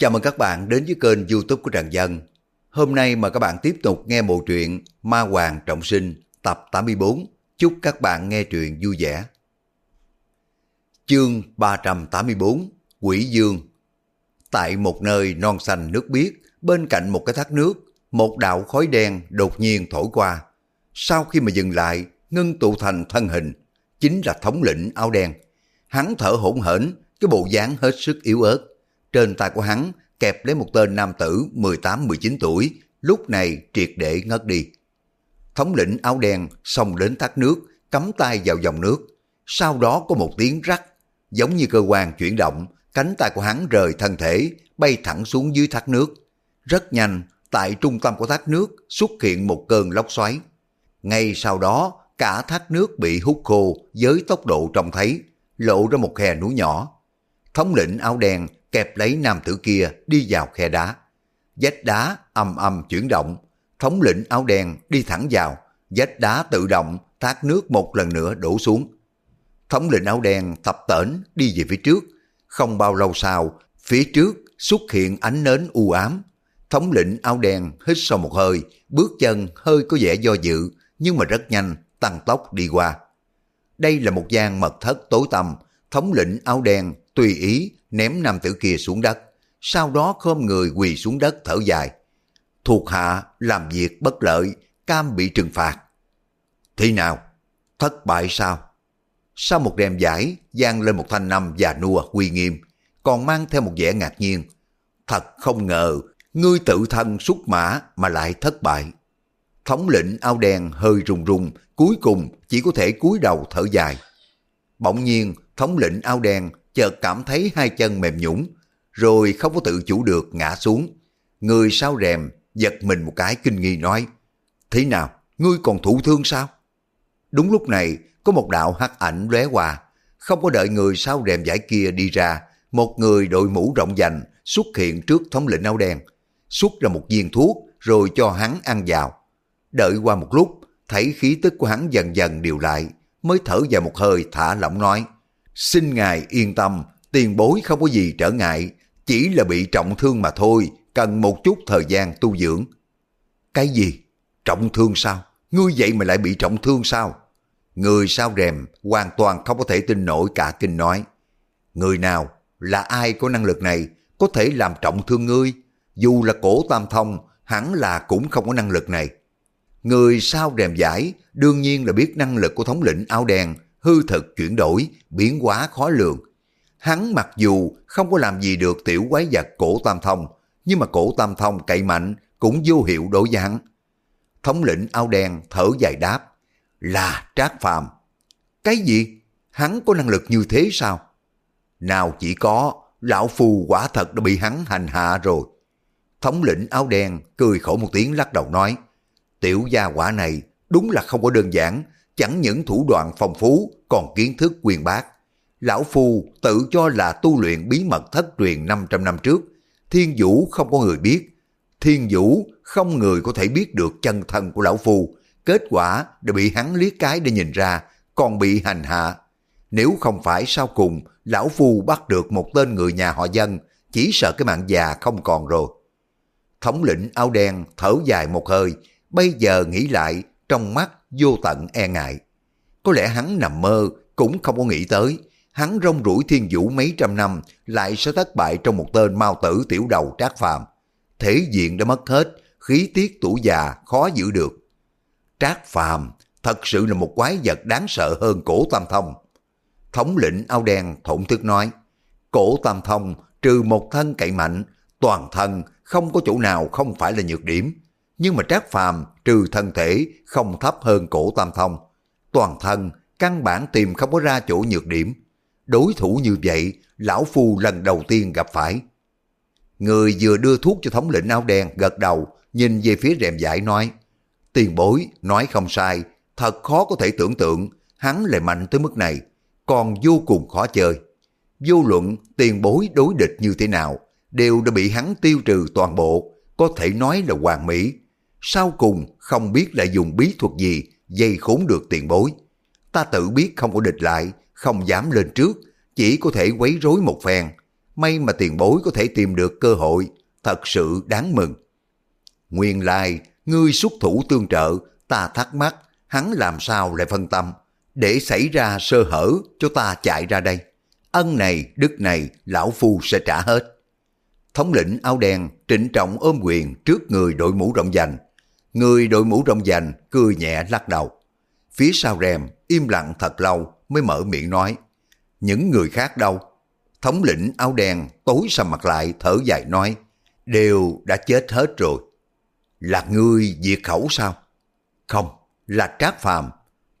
Chào mừng các bạn đến với kênh youtube của Trần Dân. Hôm nay mà các bạn tiếp tục nghe bộ truyện Ma Hoàng Trọng Sinh tập 84. Chúc các bạn nghe truyện vui vẻ. Chương 384 Quỷ Dương Tại một nơi non xanh nước biếc, bên cạnh một cái thác nước, một đạo khói đen đột nhiên thổi qua. Sau khi mà dừng lại, ngưng tụ thành thân hình, chính là thống lĩnh áo đen. Hắn thở hổn hển, cái bộ dáng hết sức yếu ớt. Trên tay của hắn kẹp lấy một tên nam tử 18-19 tuổi, lúc này triệt để ngất đi. Thống lĩnh áo đen xông đến thác nước, cắm tay vào dòng nước. Sau đó có một tiếng rắc, giống như cơ quan chuyển động, cánh tay của hắn rời thân thể, bay thẳng xuống dưới thác nước. Rất nhanh, tại trung tâm của thác nước xuất hiện một cơn lốc xoáy. Ngay sau đó, cả thác nước bị hút khô với tốc độ trông thấy, lộ ra một khe núi nhỏ. Thống lĩnh áo đen kẹp lấy nam tử kia đi vào khe đá. Vách đá âm âm chuyển động, thống lĩnh áo đen đi thẳng vào, vách đá tự động thác nước một lần nữa đổ xuống. Thống lĩnh áo đen tập tễnh đi về phía trước, không bao lâu sau, phía trước xuất hiện ánh nến u ám. Thống lĩnh áo đen hít sâu một hơi, bước chân hơi có vẻ do dự, nhưng mà rất nhanh, tăng tốc đi qua. Đây là một gian mật thất tối tăm, thống lĩnh áo đen tùy ý ném nam tử kia xuống đất, sau đó khom người quỳ xuống đất thở dài. Thuộc hạ làm việc bất lợi, cam bị trừng phạt. Thế nào? Thất bại sao? Sau một đêm giải, giang lên một thanh năm già nua uy nghiêm, còn mang theo một vẻ ngạc nhiên. Thật không ngờ, ngươi tự thân xuất mã mà lại thất bại. Thống lĩnh ao đen hơi rùng rùng, cuối cùng chỉ có thể cúi đầu thở dài. Bỗng nhiên, thống lĩnh ao đen chợt cảm thấy hai chân mềm nhũng, rồi không có tự chủ được ngã xuống. Người sau rèm giật mình một cái kinh nghi nói, Thế nào, ngươi còn thụ thương sao? Đúng lúc này, có một đạo hắc ảnh lóe qua, không có đợi người sau rèm giải kia đi ra, một người đội mũ rộng dành xuất hiện trước thống lĩnh áo đen, xuất ra một viên thuốc rồi cho hắn ăn vào. Đợi qua một lúc, thấy khí tức của hắn dần dần điều lại, mới thở dài một hơi thả lỏng nói, Xin ngài yên tâm, tiền bối không có gì trở ngại, chỉ là bị trọng thương mà thôi, cần một chút thời gian tu dưỡng. Cái gì? Trọng thương sao? Ngươi vậy mà lại bị trọng thương sao? Người sao rèm hoàn toàn không có thể tin nổi cả kinh nói. Người nào, là ai có năng lực này, có thể làm trọng thương ngươi? Dù là cổ tam thông, hẳn là cũng không có năng lực này. Người sao rèm giải, đương nhiên là biết năng lực của thống lĩnh áo đen, hư thực chuyển đổi, biến hóa khó lường. Hắn mặc dù không có làm gì được tiểu quái vật cổ tam thông, nhưng mà cổ tam thông cậy mạnh cũng vô hiệu đối với hắn. Thống lĩnh áo đen thở dài đáp, là trác phàm. Cái gì? Hắn có năng lực như thế sao? Nào chỉ có, lão phù quả thật đã bị hắn hành hạ rồi. Thống lĩnh áo đen cười khổ một tiếng lắc đầu nói, tiểu gia quả này đúng là không có đơn giản, chẳng những thủ đoạn phong phú, còn kiến thức quyền bác. Lão Phu tự cho là tu luyện bí mật thất truyền 500 năm trước, thiên vũ không có người biết. Thiên vũ không người có thể biết được chân thân của Lão Phu, kết quả đã bị hắn liếc cái để nhìn ra, còn bị hành hạ. Nếu không phải sau cùng, Lão Phu bắt được một tên người nhà họ dân, chỉ sợ cái mạng già không còn rồi. Thống lĩnh áo đen thở dài một hơi, bây giờ nghĩ lại, trong mắt vô tận e ngại. Có lẽ hắn nằm mơ, cũng không có nghĩ tới. Hắn rong rủi thiên vũ mấy trăm năm, lại sẽ thất bại trong một tên mao tử tiểu đầu trác phàm. Thể diện đã mất hết, khí tiết tuổi già khó giữ được. Trác phàm thật sự là một quái vật đáng sợ hơn cổ tam thông. Thống lĩnh ao đen thổn thức nói, cổ tam thông trừ một thân cậy mạnh, toàn thân không có chỗ nào không phải là nhược điểm. Nhưng mà Trác Phàm trừ thân thể không thấp hơn cổ Tam Thông. Toàn thân căn bản tìm không có ra chỗ nhược điểm. Đối thủ như vậy, lão phu lần đầu tiên gặp phải. Người vừa đưa thuốc cho thống lĩnh áo đen gật đầu, nhìn về phía rèm giải nói, tiền bối, nói không sai, thật khó có thể tưởng tượng, hắn lại mạnh tới mức này, còn vô cùng khó chơi. Vô luận tiền bối đối địch như thế nào, đều đã bị hắn tiêu trừ toàn bộ, có thể nói là hoàn mỹ. Sau cùng không biết lại dùng bí thuật gì dây khốn được tiền bối. Ta tự biết không có địch lại, không dám lên trước, chỉ có thể quấy rối một phen. may mà tiền bối có thể tìm được cơ hội, thật sự đáng mừng. Nguyên lai, ngươi xuất thủ tương trợ, ta thắc mắc, hắn làm sao lại phân tâm, để xảy ra sơ hở cho ta chạy ra đây. Ân này, đức này, lão phu sẽ trả hết. Thống lĩnh áo đen trịnh trọng ôm quyền trước người đội mũ rộng dành. Người đội mũ rộng dành cười nhẹ lắc đầu. Phía sau rèm im lặng thật lâu mới mở miệng nói. Những người khác đâu? Thống lĩnh áo đen tối sầm mặt lại thở dài nói. Đều đã chết hết rồi. Là người diệt khẩu sao? Không, là Trác Phàm.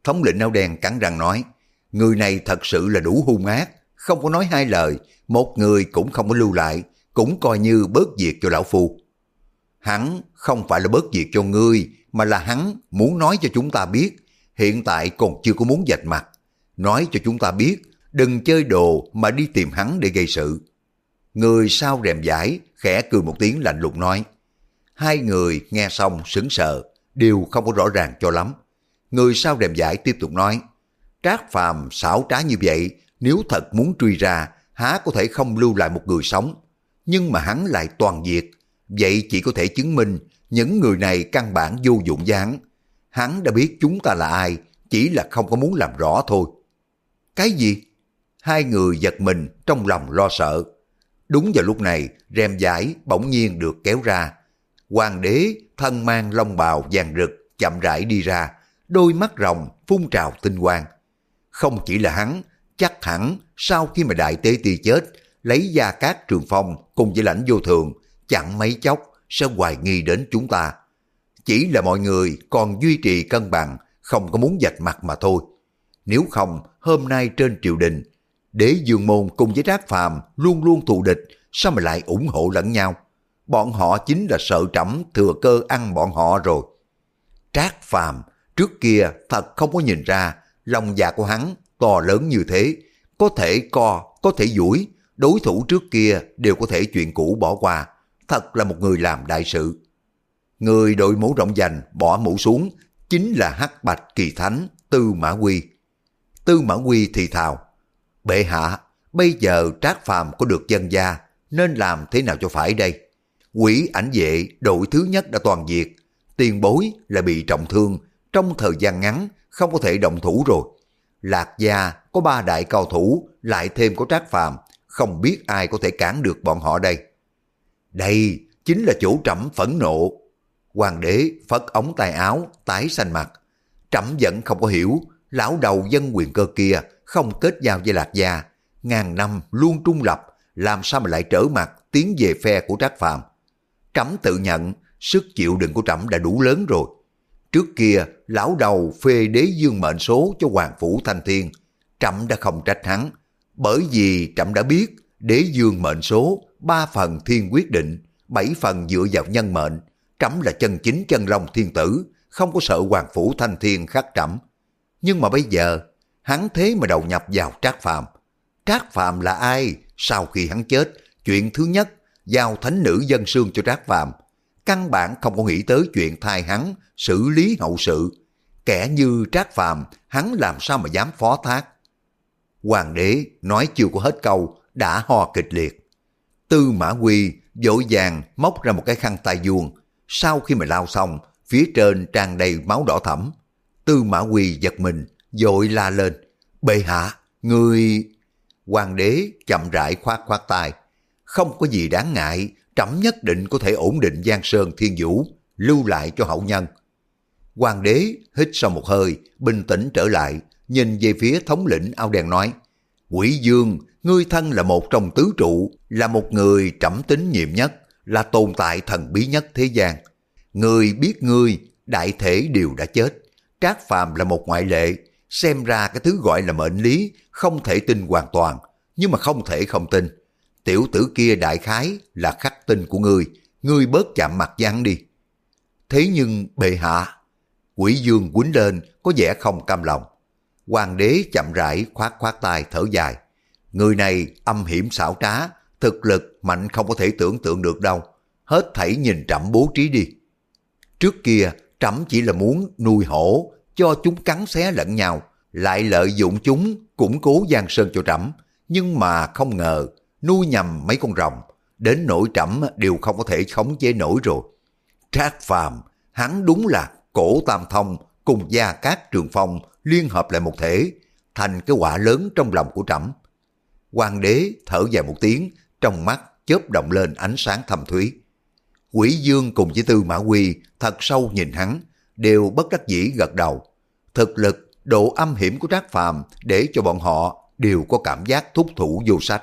Thống lĩnh áo đen cắn răng nói. Người này thật sự là đủ hung ác, không có nói hai lời, một người cũng không có lưu lại, cũng coi như bớt việc cho lão phu. Hắn không phải là bớt việc cho ngươi, mà là hắn muốn nói cho chúng ta biết, hiện tại còn chưa có muốn dạch mặt. Nói cho chúng ta biết, đừng chơi đồ mà đi tìm hắn để gây sự. Người sau rèm giải, khẽ cười một tiếng lạnh lùng nói. Hai người nghe xong sững sờ, đều không có rõ ràng cho lắm. Người sau rèm giải tiếp tục nói. Trác phàm xảo trá như vậy, nếu thật muốn truy ra, há có thể không lưu lại một người sống nhưng mà hắn lại toàn diệt. Vậy chỉ có thể chứng minh những người này căn bản vô dụng dáng. Hắn đã biết chúng ta là ai, chỉ là không có muốn làm rõ thôi. Cái gì? Hai người giật mình trong lòng lo sợ. Đúng vào lúc này, rèm giải bỗng nhiên được kéo ra. Hoàng đế thân mang long bào vàng rực chậm rãi đi ra, đôi mắt rồng phun trào tinh quang. Không chỉ là hắn, chắc hẳn sau khi mà đại tế ti chết, lấy gia cát trường phong cùng với lãnh vô thường, chẳng mấy chốc sẽ hoài nghi đến chúng ta. Chỉ là mọi người còn duy trì cân bằng, không có muốn dạch mặt mà thôi. Nếu không, hôm nay trên triều đình, đế dương môn cùng với trác phàm luôn luôn thù địch, sao mà lại ủng hộ lẫn nhau? Bọn họ chính là sợ trẫm thừa cơ ăn bọn họ rồi. Trác phàm, trước kia thật không có nhìn ra, lòng dạ của hắn to lớn như thế, có thể co, có thể duỗi đối thủ trước kia đều có thể chuyện cũ bỏ qua, thật là một người làm đại sự. Người đội mũ rộng dành bỏ mũ xuống chính là hắc bạch kỳ thánh Tư Mã Quy. Tư Mã Quy thì thào, bệ hạ, bây giờ trác phàm có được dân gia, nên làm thế nào cho phải đây? Quỷ ảnh vệ đội thứ nhất đã toàn diệt, tiền bối là bị trọng thương, trong thời gian ngắn không có thể động thủ rồi. Lạc gia có ba đại cao thủ, lại thêm có trác phàm, không biết ai có thể cản được bọn họ đây. Đây chính là chỗ trẫm phẫn nộ. Hoàng đế phất ống tay áo, tái xanh mặt. Trẫm vẫn không có hiểu, lão đầu dân quyền cơ kia không kết giao với Lạc Gia. Ngàn năm luôn trung lập, làm sao mà lại trở mặt tiến về phe của Trác phạm? Trẫm tự nhận, sức chịu đựng của trẫm đã đủ lớn rồi. Trước kia, lão đầu phê đế dương mệnh số cho Hoàng Phủ Thanh Thiên. Trẫm đã không trách hắn, bởi vì trẫm đã biết đế dương mệnh số, ba phần thiên quyết định, bảy phần dựa vào nhân mệnh. Trẫm là chân chính chân long thiên tử, không có sợ hoàng phủ thanh thiên khắc trẫm. Nhưng mà bây giờ, hắn thế mà đầu nhập vào Trác Phàm. Trác Phàm là ai? Sau khi hắn chết, chuyện thứ nhất, giao thánh nữ dân sương cho Trác Phàm. Căn bản không có nghĩ tới chuyện thai hắn, xử lý hậu sự. Kẻ như Trác Phàm, hắn làm sao mà dám phó thác. Hoàng đế nói chưa có hết câu, đã ho kịch liệt. Tư Mã Quy dội vàng móc ra một cái khăn tay vuông. Sau khi mà lao xong, phía trên tràn đầy máu đỏ thẫm. Tư Mã Quy giật mình, dội la lên. Bệ hạ, người... Hoàng đế chậm rãi khoát khoát tay. Không có gì đáng ngại, trẫm nhất định có thể ổn định Giang Sơn Thiên Vũ, lưu lại cho hậu nhân. Hoàng đế hít sau một hơi, bình tĩnh trở lại, nhìn về phía thống lĩnh ao đèn nói, Quỷ Dương, ngươi thân là một trong tứ trụ, là một người trẫm tín nhiệm nhất, là tồn tại thần bí nhất thế gian. Người biết ngươi, đại thể đều đã chết. Trác Phàm là một ngoại lệ, xem ra cái thứ gọi là mệnh lý không thể tin hoàn toàn, nhưng mà không thể không tin. Tiểu tử kia đại khái là khắc tinh của ngươi, ngươi bớt chạm mặt gián đi. Thế nhưng bệ hạ, quỷ dương quýnh lên có vẻ không cam lòng. Hoàng đế chậm rãi khoát khoát tay thở dài. Người này âm hiểm xảo trá, thực lực mạnh không có thể tưởng tượng được đâu. Hết thảy nhìn trẫm bố trí đi. Trước kia, trẫm chỉ là muốn nuôi hổ, cho chúng cắn xé lẫn nhau, lại lợi dụng chúng củng cố giang sơn cho trẫm. Nhưng mà không ngờ, nuôi nhầm mấy con rồng, đến nỗi trẫm đều không có thể khống chế nổi rồi. Trác Phàm, hắn đúng là cổ tam thông cùng gia cát trường phong liên hợp lại một thể, thành cái quả lớn trong lòng của trẫm. Hoàng đế thở dài một tiếng, trong mắt chớp động lên ánh sáng thầm thúy. Quỷ Dương cùng với Tư Mã Quy thật sâu nhìn hắn, đều bất đắc dĩ gật đầu. Thực lực, độ âm hiểm của Trác Phàm để cho bọn họ đều có cảm giác thúc thủ vô sách.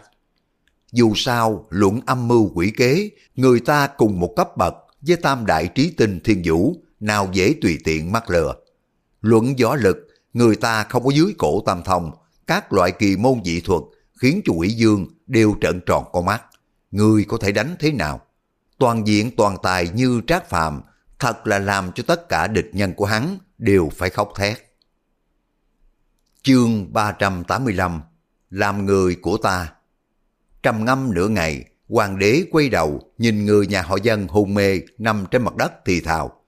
Dù sao, luận âm mưu quỷ kế, người ta cùng một cấp bậc với tam đại trí tinh thiên vũ, nào dễ tùy tiện mắc lừa. Luận võ lực, người ta không có dưới cổ tam thông, các loại kỳ môn dị thuật khiến cho quỷ dương đều trợn tròn con mắt. Người có thể đánh thế nào? Toàn diện toàn tài như trác phàm, thật là làm cho tất cả địch nhân của hắn đều phải khóc thét. Chương 385 Làm người của ta Trầm ngâm nửa ngày, hoàng đế quay đầu nhìn người nhà họ dân hôn mê nằm trên mặt đất thì thào.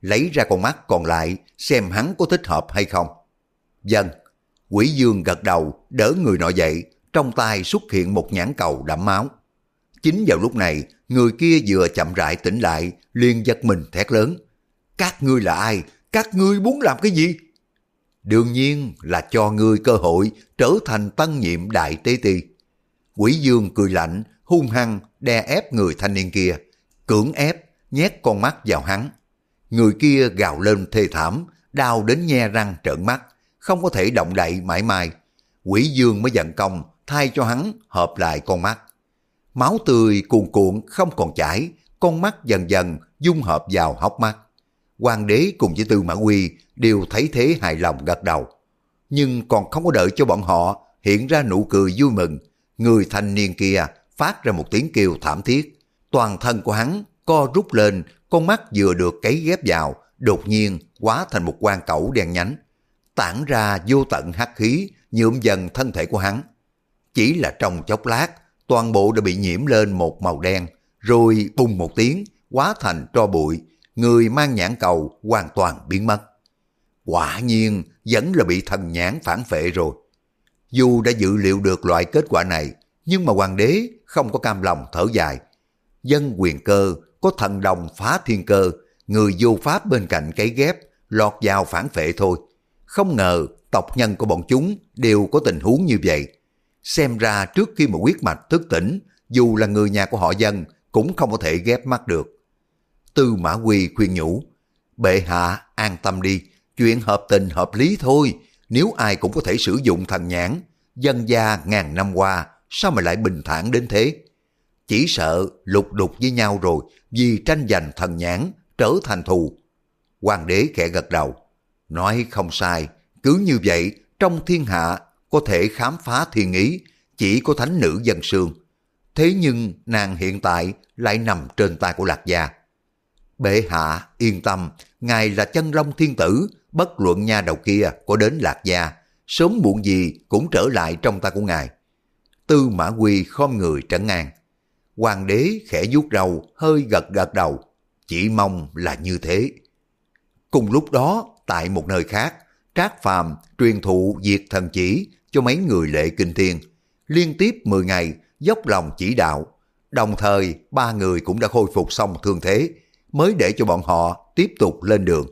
Lấy ra con mắt còn lại xem hắn có thích hợp hay không. Dân, quỷ dương gật đầu đỡ người nọ dậy, trong tay xuất hiện một nhãn cầu đẫm máu. Chính vào lúc này, người kia vừa chậm rãi tỉnh lại, liền giật mình thét lớn. Các ngươi là ai? Các ngươi muốn làm cái gì? Đương nhiên là cho ngươi cơ hội trở thành tân nhiệm đại tế ti. Quỷ dương cười lạnh, hung hăng đe ép người thanh niên kia, cưỡng ép, nhét con mắt vào hắn. Người kia gào lên thê thảm, đau đến nhe răng trợn mắt, không có thể động đậy mãi mai. Quỷ dương mới giận công, thay cho hắn hợp lại con mắt. Máu tươi cuồn cuộn không còn chảy, con mắt dần dần dung hợp vào hốc mắt. Hoàng đế cùng với Tư Mã Quy đều thấy thế hài lòng gật đầu. Nhưng còn không có đợi cho bọn họ hiện ra nụ cười vui mừng, người thanh niên kia phát ra một tiếng kêu thảm thiết. Toàn thân của hắn co rút lên, con mắt vừa được cấy ghép vào, đột nhiên hóa thành một quan cẩu đen nhánh. Tản ra vô tận hắc khí, nhuộm dần thân thể của hắn. Chỉ là trong chốc lát, toàn bộ đã bị nhiễm lên một màu đen, rồi bùng một tiếng, hóa thành tro bụi, người mang nhãn cầu hoàn toàn biến mất. Quả nhiên vẫn là bị thần nhãn phản phệ rồi. Dù đã dự liệu được loại kết quả này, nhưng mà hoàng đế không có cam lòng thở dài. Dân quyền cơ có thần đồng phá thiên cơ, người vô pháp bên cạnh cái ghép, lọt vào phản phệ thôi. Không ngờ tộc nhân của bọn chúng đều có tình huống như vậy. Xem ra trước khi mà quyết mạch thức tỉnh, dù là người nhà của họ dân cũng không có thể ghép mắt được. Tư Mã Quy khuyên nhủ, bệ hạ an tâm đi, chuyện hợp tình hợp lý thôi, nếu ai cũng có thể sử dụng thần nhãn, dân gia ngàn năm qua, sao mà lại bình thản đến thế? Chỉ sợ lục đục với nhau rồi, vì tranh giành thần nhãn, trở thành thù. Hoàng đế khẽ gật đầu, nói không sai, cứ như vậy, trong thiên hạ có thể khám phá thiên ý, chỉ có thánh nữ dân sương. Thế nhưng nàng hiện tại lại nằm trên tay của Lạc Gia. Bệ hạ yên tâm, ngài là chân long thiên tử, bất luận nha đầu kia có đến Lạc Gia, sớm muộn gì cũng trở lại trong tay của ngài. Tư Mã Quy khom người trấn an. Hoàng đế khẽ vuốt râu, hơi gật gật đầu, chỉ mong là như thế. Cùng lúc đó, tại một nơi khác, Trác Phàm truyền thụ diệt thần chỉ cho mấy người lệ kinh thiên. Liên tiếp 10 ngày, dốc lòng chỉ đạo. Đồng thời, ba người cũng đã khôi phục xong thương thế, mới để cho bọn họ tiếp tục lên đường.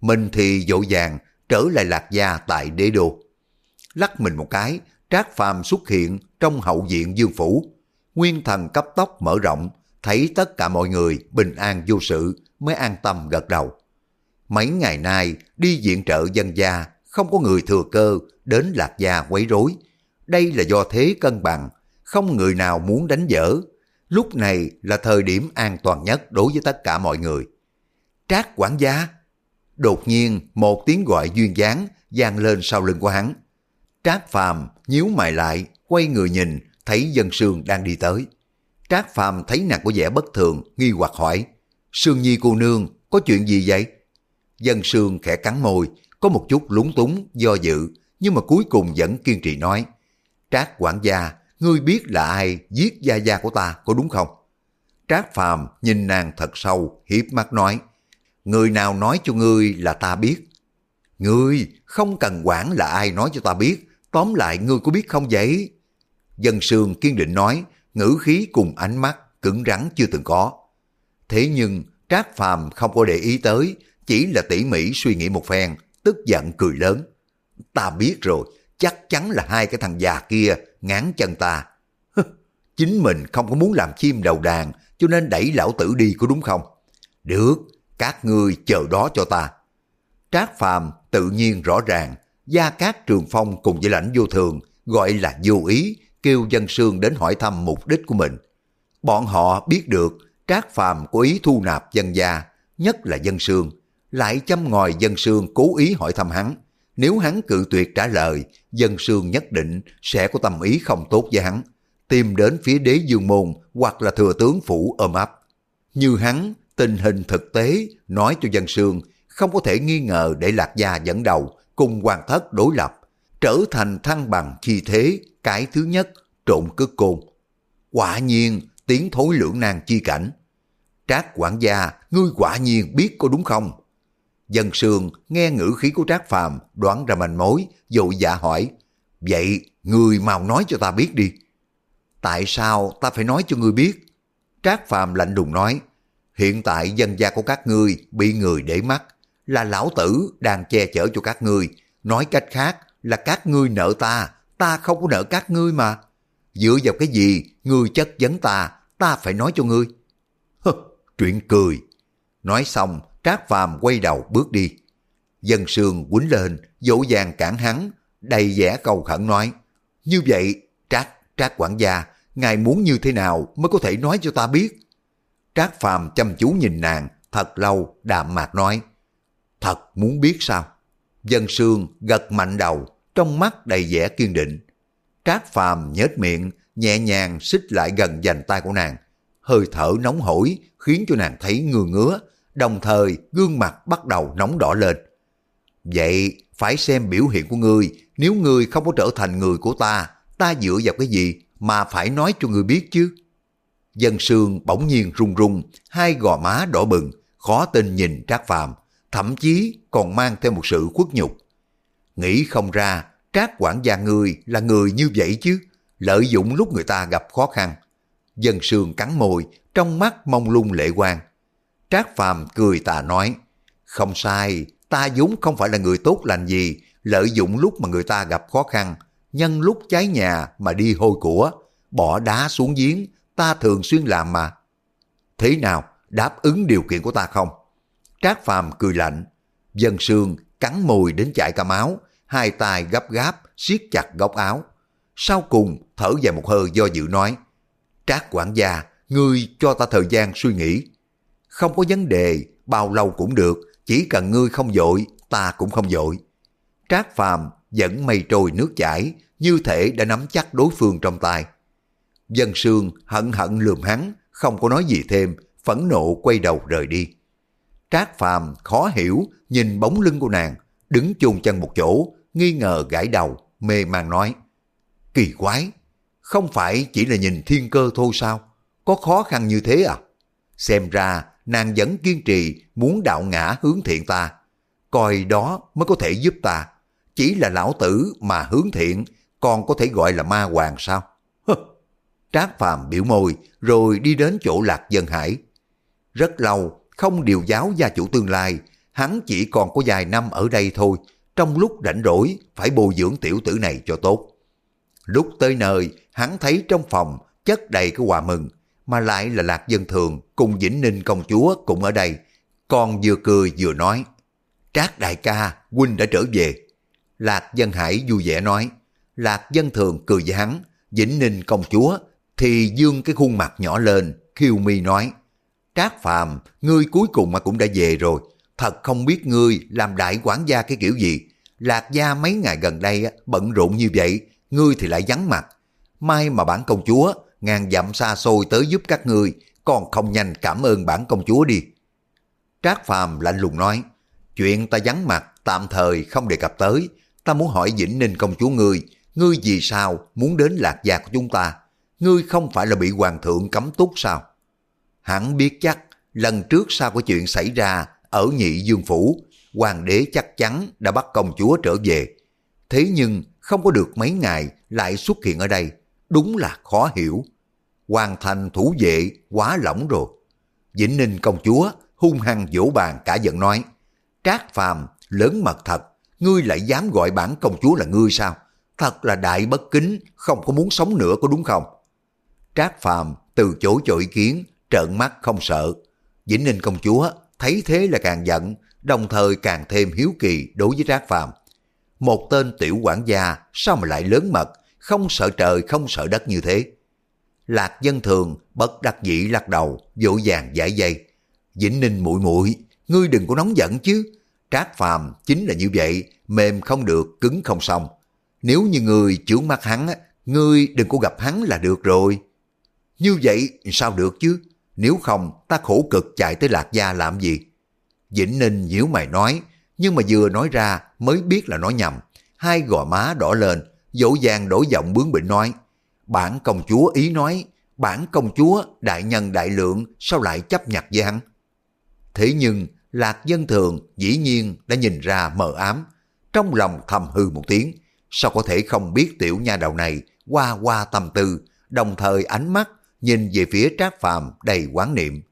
Mình thì dỗ dàng trở lại lạc gia tại đế đô. Lắc mình một cái, Trác Phàm xuất hiện trong hậu viện dương phủ. Nguyên thần cấp tốc mở rộng, thấy tất cả mọi người bình an vô sự mới an tâm gật đầu. Mấy ngày nay đi diện trợ dân gia, không có người thừa cơ đến lạc gia quấy rối. Đây là do thế cân bằng, không người nào muốn đánh dở. Lúc này là thời điểm an toàn nhất đối với tất cả mọi người. Trác quản gia! Đột nhiên một tiếng gọi duyên dáng vang lên sau lưng của hắn. Trác Phàm nhíu mày lại, quay người nhìn, thấy dân sương đang đi tới. Trác Phàm thấy nàng có vẻ bất thường, nghi hoặc hỏi. Sương Nhi cô nương, có chuyện gì vậy? Dân sương khẽ cắn môi, có một chút lúng túng, do dự, nhưng mà cuối cùng vẫn kiên trì nói. Trác quản gia, ngươi biết là ai giết gia gia của ta, có đúng không? Trác Phàm nhìn nàng thật sâu, hiếp mắt nói. Người nào nói cho ngươi là ta biết? Ngươi không cần quản là ai nói cho ta biết, tóm lại ngươi có biết không vậy? Dân sương kiên định nói, ngữ khí cùng ánh mắt cứng rắn chưa từng có. Thế nhưng Trác Phàm không có để ý tới, chỉ là tỉ mỉ suy nghĩ một phen, tức giận cười lớn. Ta biết rồi, chắc chắn là hai cái thằng già kia ngán chân ta. Chính mình không có muốn làm chim đầu đàn, cho nên đẩy lão tử đi có đúng không? Được, các ngươi chờ đó cho ta. Trác Phàm tự nhiên rõ ràng, Gia Cát Trường Phong cùng với lãnh vô thường gọi là vô ý, kêu dân sương đến hỏi thăm mục đích của mình. Bọn họ biết được Trác Phàm có ý thu nạp dân gia, nhất là dân sương, lại chăm ngòi dân sương cố ý hỏi thăm hắn. Nếu hắn cự tuyệt trả lời, dân sương nhất định sẽ có tâm ý không tốt với hắn, tìm đến phía đế dương môn hoặc là thừa tướng phủ ôm ấp. Như hắn, tình hình thực tế nói cho dân sương không có thể nghi ngờ để lạc gia dẫn đầu cùng hoàng thất đối lập, trở thành thăng bằng chi thế, cái thứ nhất, trộn cước côn. Quả nhiên, tiếng thối lưỡng nan chi cảnh. Trác quản gia, ngươi quả nhiên biết có đúng không? Dân sương nghe ngữ khí của Trác Phàm đoán ra manh mối, dội dạ hỏi. Vậy, người mau nói cho ta biết đi. Tại sao ta phải nói cho ngươi biết? Trác Phàm lạnh lùng nói. Hiện tại dân gia của các ngươi bị người để mắt, là lão tử đang che chở cho các ngươi. Nói cách khác là các ngươi nợ ta, ta không có nợ các ngươi mà. Dựa vào cái gì ngươi chất vấn ta, ta phải nói cho ngươi. Hơ, chuyện cười. Nói xong, Trác Phàm quay đầu bước đi. Dân sương quýnh lên, dỗ dàng cản hắn, đầy vẻ cầu khẩn nói. Như vậy, Trác, Trác quản gia, ngài muốn như thế nào mới có thể nói cho ta biết? Trác Phàm chăm chú nhìn nàng, thật lâu, đạm mạc nói. Thật muốn biết sao? Dân sương gật mạnh đầu, trong mắt đầy vẻ kiên định. Trác Phàm nhếch miệng, nhẹ nhàng xích lại gần dành tay của nàng. Hơi thở nóng hổi khiến cho nàng thấy ngừa ngứa, đồng thời gương mặt bắt đầu nóng đỏ lên. Vậy phải xem biểu hiện của ngươi, nếu ngươi không có trở thành người của ta, ta dựa vào cái gì mà phải nói cho ngươi biết chứ? Dân sương bỗng nhiên run run, hai gò má đỏ bừng, khó tin nhìn Trác Phàm, thậm chí còn mang theo một sự khuất nhục. Nghĩ không ra, Trác quản gia ngươi là người như vậy chứ, lợi dụng lúc người ta gặp khó khăn. Dân sương cắn môi, trong mắt mông lung lệ quang. Trác Phàm cười tà nói, không sai, ta vốn không phải là người tốt lành gì, lợi dụng lúc mà người ta gặp khó khăn, nhân lúc cháy nhà mà đi hôi của, bỏ đá xuống giếng, ta thường xuyên làm mà. Thế nào, đáp ứng điều kiện của ta không? Trác Phàm cười lạnh, dân sương cắn môi đến chảy cả máu, hai tay gấp gáp siết chặt góc áo. Sau cùng thở dài một hơi do dự nói, Trác quản gia, ngươi cho ta thời gian suy nghĩ. Không có vấn đề, bao lâu cũng được, chỉ cần ngươi không dội, ta cũng không dội. Trác Phàm dẫn mây trôi nước chảy, như thể đã nắm chắc đối phương trong tay. Dân sương hận hận lườm hắn, không có nói gì thêm, phẫn nộ quay đầu rời đi. Trác Phàm khó hiểu nhìn bóng lưng của nàng, đứng chôn chân một chỗ, nghi ngờ gãi đầu, mê man nói. Kỳ quái, không phải chỉ là nhìn thiên cơ thôi sao? Có khó khăn như thế à? Xem ra nàng vẫn kiên trì muốn đạo ngã hướng thiện ta. Coi đó mới có thể giúp ta. Chỉ là lão tử mà hướng thiện còn có thể gọi là ma hoàng sao? Trác Phàm biểu môi rồi đi đến chỗ Lạc Dân Hải. Rất lâu không điều giáo gia chủ tương lai, hắn chỉ còn có vài năm ở đây thôi, trong lúc rảnh rỗi phải bồi dưỡng tiểu tử này cho tốt. Lúc tới nơi, hắn thấy trong phòng chất đầy cái quà mừng, mà lại là Lạc Dân Thường cùng Vĩnh Ninh công chúa cũng ở đây. con vừa cười vừa nói, Trác đại ca, huynh đã trở về. Lạc Dân Hải vui vẻ nói, Lạc Dân Thường cười với hắn, Vĩnh Ninh công chúa thì dương cái khuôn mặt nhỏ lên, khiêu mi nói, Trác Phàm, ngươi cuối cùng mà cũng đã về rồi, thật không biết ngươi làm đại quản gia cái kiểu gì. Lạc gia mấy ngày gần đây bận rộn như vậy, ngươi thì lại vắng mặt. May mà bản công chúa ngàn dặm xa xôi tới giúp các người còn không nhanh cảm ơn bản công chúa đi. Trác Phàm lạnh lùng nói, chuyện ta vắng mặt tạm thời không đề cập tới, ta muốn hỏi Vĩnh Ninh công chúa ngươi, ngươi vì sao muốn đến lạc gia của chúng ta? Ngươi không phải là bị hoàng thượng cấm túc sao? hẳn biết chắc lần trước sau của chuyện xảy ra ở nhị dương phủ, hoàng đế chắc chắn đã bắt công chúa trở về. Thế nhưng không có được mấy ngày lại xuất hiện ở đây, đúng là khó hiểu hoàn thành thủ vệ quá lỏng rồi. Vĩnh Ninh công chúa hung hăng vỗ bàn cả giận nói, Trác Phàm lớn mật thật, ngươi lại dám gọi bản công chúa là ngươi sao? Thật là đại bất kính, không có muốn sống nữa có đúng không? Trác Phàm từ chối cho ý kiến, trợn mắt không sợ. Vĩnh Ninh công chúa thấy thế là càng giận, đồng thời càng thêm hiếu kỳ đối với Trác Phàm. Một tên tiểu quản gia sao mà lại lớn mật, không sợ trời không sợ đất như thế. Lạc dân thường bất đắc dĩ lắc đầu, vội vàng giải dây. Vĩnh Ninh muội muội ngươi đừng có nóng giận chứ. Trác Phàm chính là như vậy, mềm không được, cứng không xong. Nếu như ngươi chướng mắt hắn, ngươi đừng có gặp hắn là được rồi. Như vậy sao được chứ? Nếu không, ta khổ cực chạy tới Lạc Gia làm gì? Vĩnh Ninh nhíu mày nói, nhưng mà vừa nói ra mới biết là nói nhầm. Hai gò má đỏ lên, dỗ dàng đổi giọng bướng bỉnh nói. Bản công chúa ý nói, bản công chúa đại nhân đại lượng sao lại chấp nhặt với hắn? Thế nhưng, Lạc Dân Thường dĩ nhiên đã nhìn ra mờ ám, trong lòng thầm hư một tiếng, sao có thể không biết tiểu nha đầu này qua qua tâm tư, đồng thời ánh mắt nhìn về phía Trác Phàm đầy quán niệm.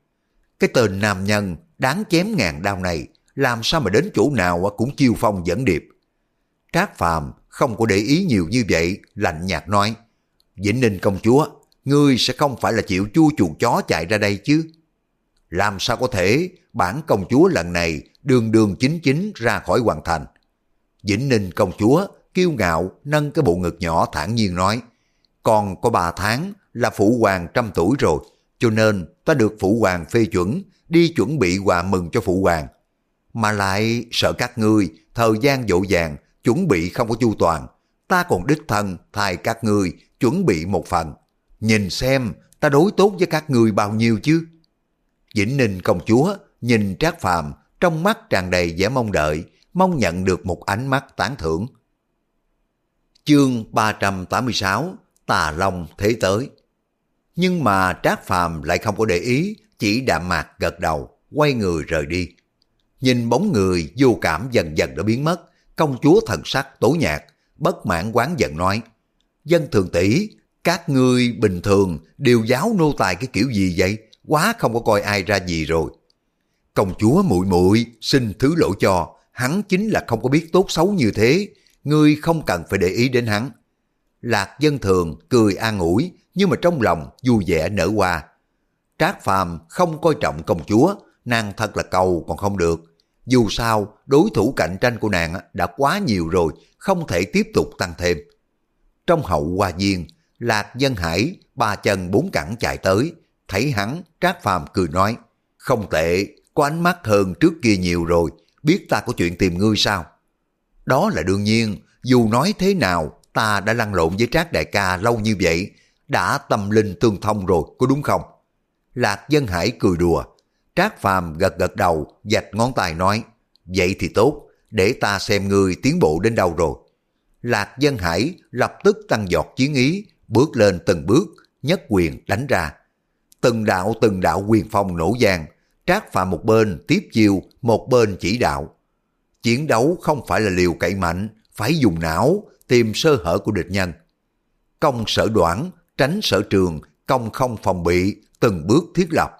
Cái tên nam nhân đáng chém ngàn đau này, làm sao mà đến chỗ nào cũng chiêu phong dẫn điệp. Trác Phàm không có để ý nhiều như vậy, lạnh nhạt nói, Vĩnh Ninh công chúa, ngươi sẽ không phải là chịu chua chuồng chó chạy ra đây chứ? Làm sao có thể bản công chúa lần này đường đường chính chính ra khỏi hoàng thành? Vĩnh Ninh công chúa kiêu ngạo nâng cái bộ ngực nhỏ thản nhiên nói, còn có ba tháng là phụ hoàng trăm tuổi rồi, cho nên ta được phụ hoàng phê chuẩn, đi chuẩn bị quà mừng cho phụ hoàng. Mà lại sợ các ngươi, thời gian dỗ dàng, chuẩn bị không có chu toàn. Ta còn đích thân thay các ngươi chuẩn bị một phần. Nhìn xem ta đối tốt với các người bao nhiêu chứ. Vĩnh Ninh công chúa nhìn Trác Phàm trong mắt tràn đầy vẻ mong đợi, mong nhận được một ánh mắt tán thưởng. Chương 386 Tà Long Thế Tới Nhưng mà Trác Phàm lại không có để ý, chỉ đạm mạc gật đầu, quay người rời đi. Nhìn bóng người vô cảm dần dần đã biến mất, công chúa thần sắc tố nhạt, bất mãn quán giận nói. Dân thường tỷ, các ngươi bình thường đều giáo nô tài cái kiểu gì vậy? Quá không có coi ai ra gì rồi. Công chúa muội muội xin thứ lỗi cho, hắn chính là không có biết tốt xấu như thế, ngươi không cần phải để ý đến hắn. Lạc dân thường cười an ủi, nhưng mà trong lòng vui vẻ nở hoa. Trác Phàm không coi trọng công chúa, nàng thật là cầu còn không được. Dù sao, đối thủ cạnh tranh của nàng đã quá nhiều rồi, không thể tiếp tục tăng thêm. Trong hậu hoa viên, Lạc Dân Hải ba chân bốn cẳng chạy tới, thấy hắn, Trác Phàm cười nói, không tệ, có ánh mắt hơn trước kia nhiều rồi, biết ta có chuyện tìm ngươi sao? Đó là đương nhiên, dù nói thế nào, ta đã lăn lộn với Trác Đại ca lâu như vậy, đã tâm linh tương thông rồi, có đúng không? Lạc Dân Hải cười đùa, Trác Phàm gật gật đầu, dạch ngón tay nói, vậy thì tốt, để ta xem ngươi tiến bộ đến đâu rồi. Lạc Dân Hải lập tức tăng giọt chiến ý, bước lên từng bước, nhất quyền đánh ra. Từng đạo từng đạo quyền phong nổ giang, Trác Phàm một bên tiếp chiêu, một bên chỉ đạo. Chiến đấu không phải là liều cậy mạnh, phải dùng não, tìm sơ hở của địch nhân. Công sở đoạn, tránh sở trường, công không phòng bị, từng bước thiết lập.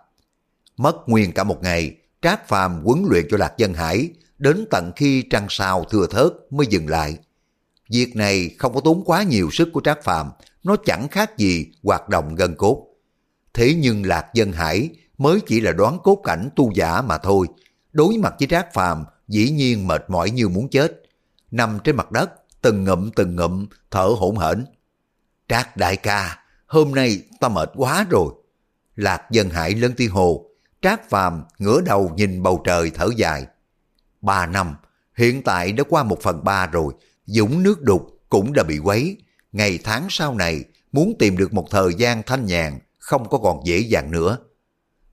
Mất nguyên cả một ngày, Trác Phàm huấn luyện cho Lạc Dân Hải, đến tận khi trăng sao thừa thớt mới dừng lại. Việc này không có tốn quá nhiều sức của Trác Phàm, nó chẳng khác gì hoạt động gân cốt. Thế nhưng Lạc Dân Hải mới chỉ là đoán cốt cảnh tu giả mà thôi. Đối mặt với Trác Phàm dĩ nhiên mệt mỏi như muốn chết. Nằm trên mặt đất, từng ngụm từng ngụm, thở hổn hển. Trác đại ca, hôm nay ta mệt quá rồi. Lạc Dân Hải lên tiếng hồ, Trác Phàm ngửa đầu nhìn bầu trời thở dài. Ba năm, hiện tại đã qua một phần ba rồi, dũng nước đục cũng đã bị quấy. Ngày tháng sau này, muốn tìm được một thời gian thanh nhàn, không có còn dễ dàng nữa.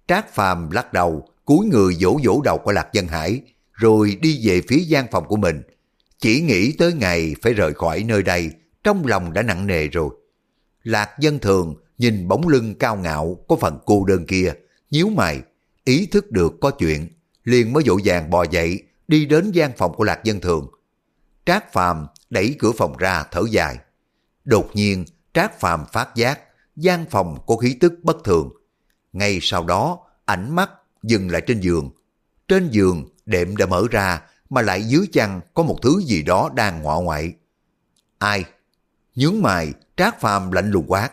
Trác Phàm lắc đầu, cúi người vỗ vỗ đầu của Lạc Dân Hải, rồi đi về phía gian phòng của mình. Chỉ nghĩ tới ngày phải rời khỏi nơi đây, trong lòng đã nặng nề rồi. Lạc Dân Thường nhìn bóng lưng cao ngạo có phần cô đơn kia, nhíu mày, ý thức được có chuyện, liền mới dỗ dàng bò dậy, đi đến gian phòng của Lạc Dân Thường. Trác Phàm đẩy cửa phòng ra thở dài. Đột nhiên, Trác Phàm phát giác, gian phòng có khí tức bất thường. Ngay sau đó, ánh mắt dừng lại trên giường. Trên giường, đệm đã mở ra, mà lại dưới chăn có một thứ gì đó đang ngọ ngoại. Ai? Nhướng mày, Trác Phàm lạnh lùng quát.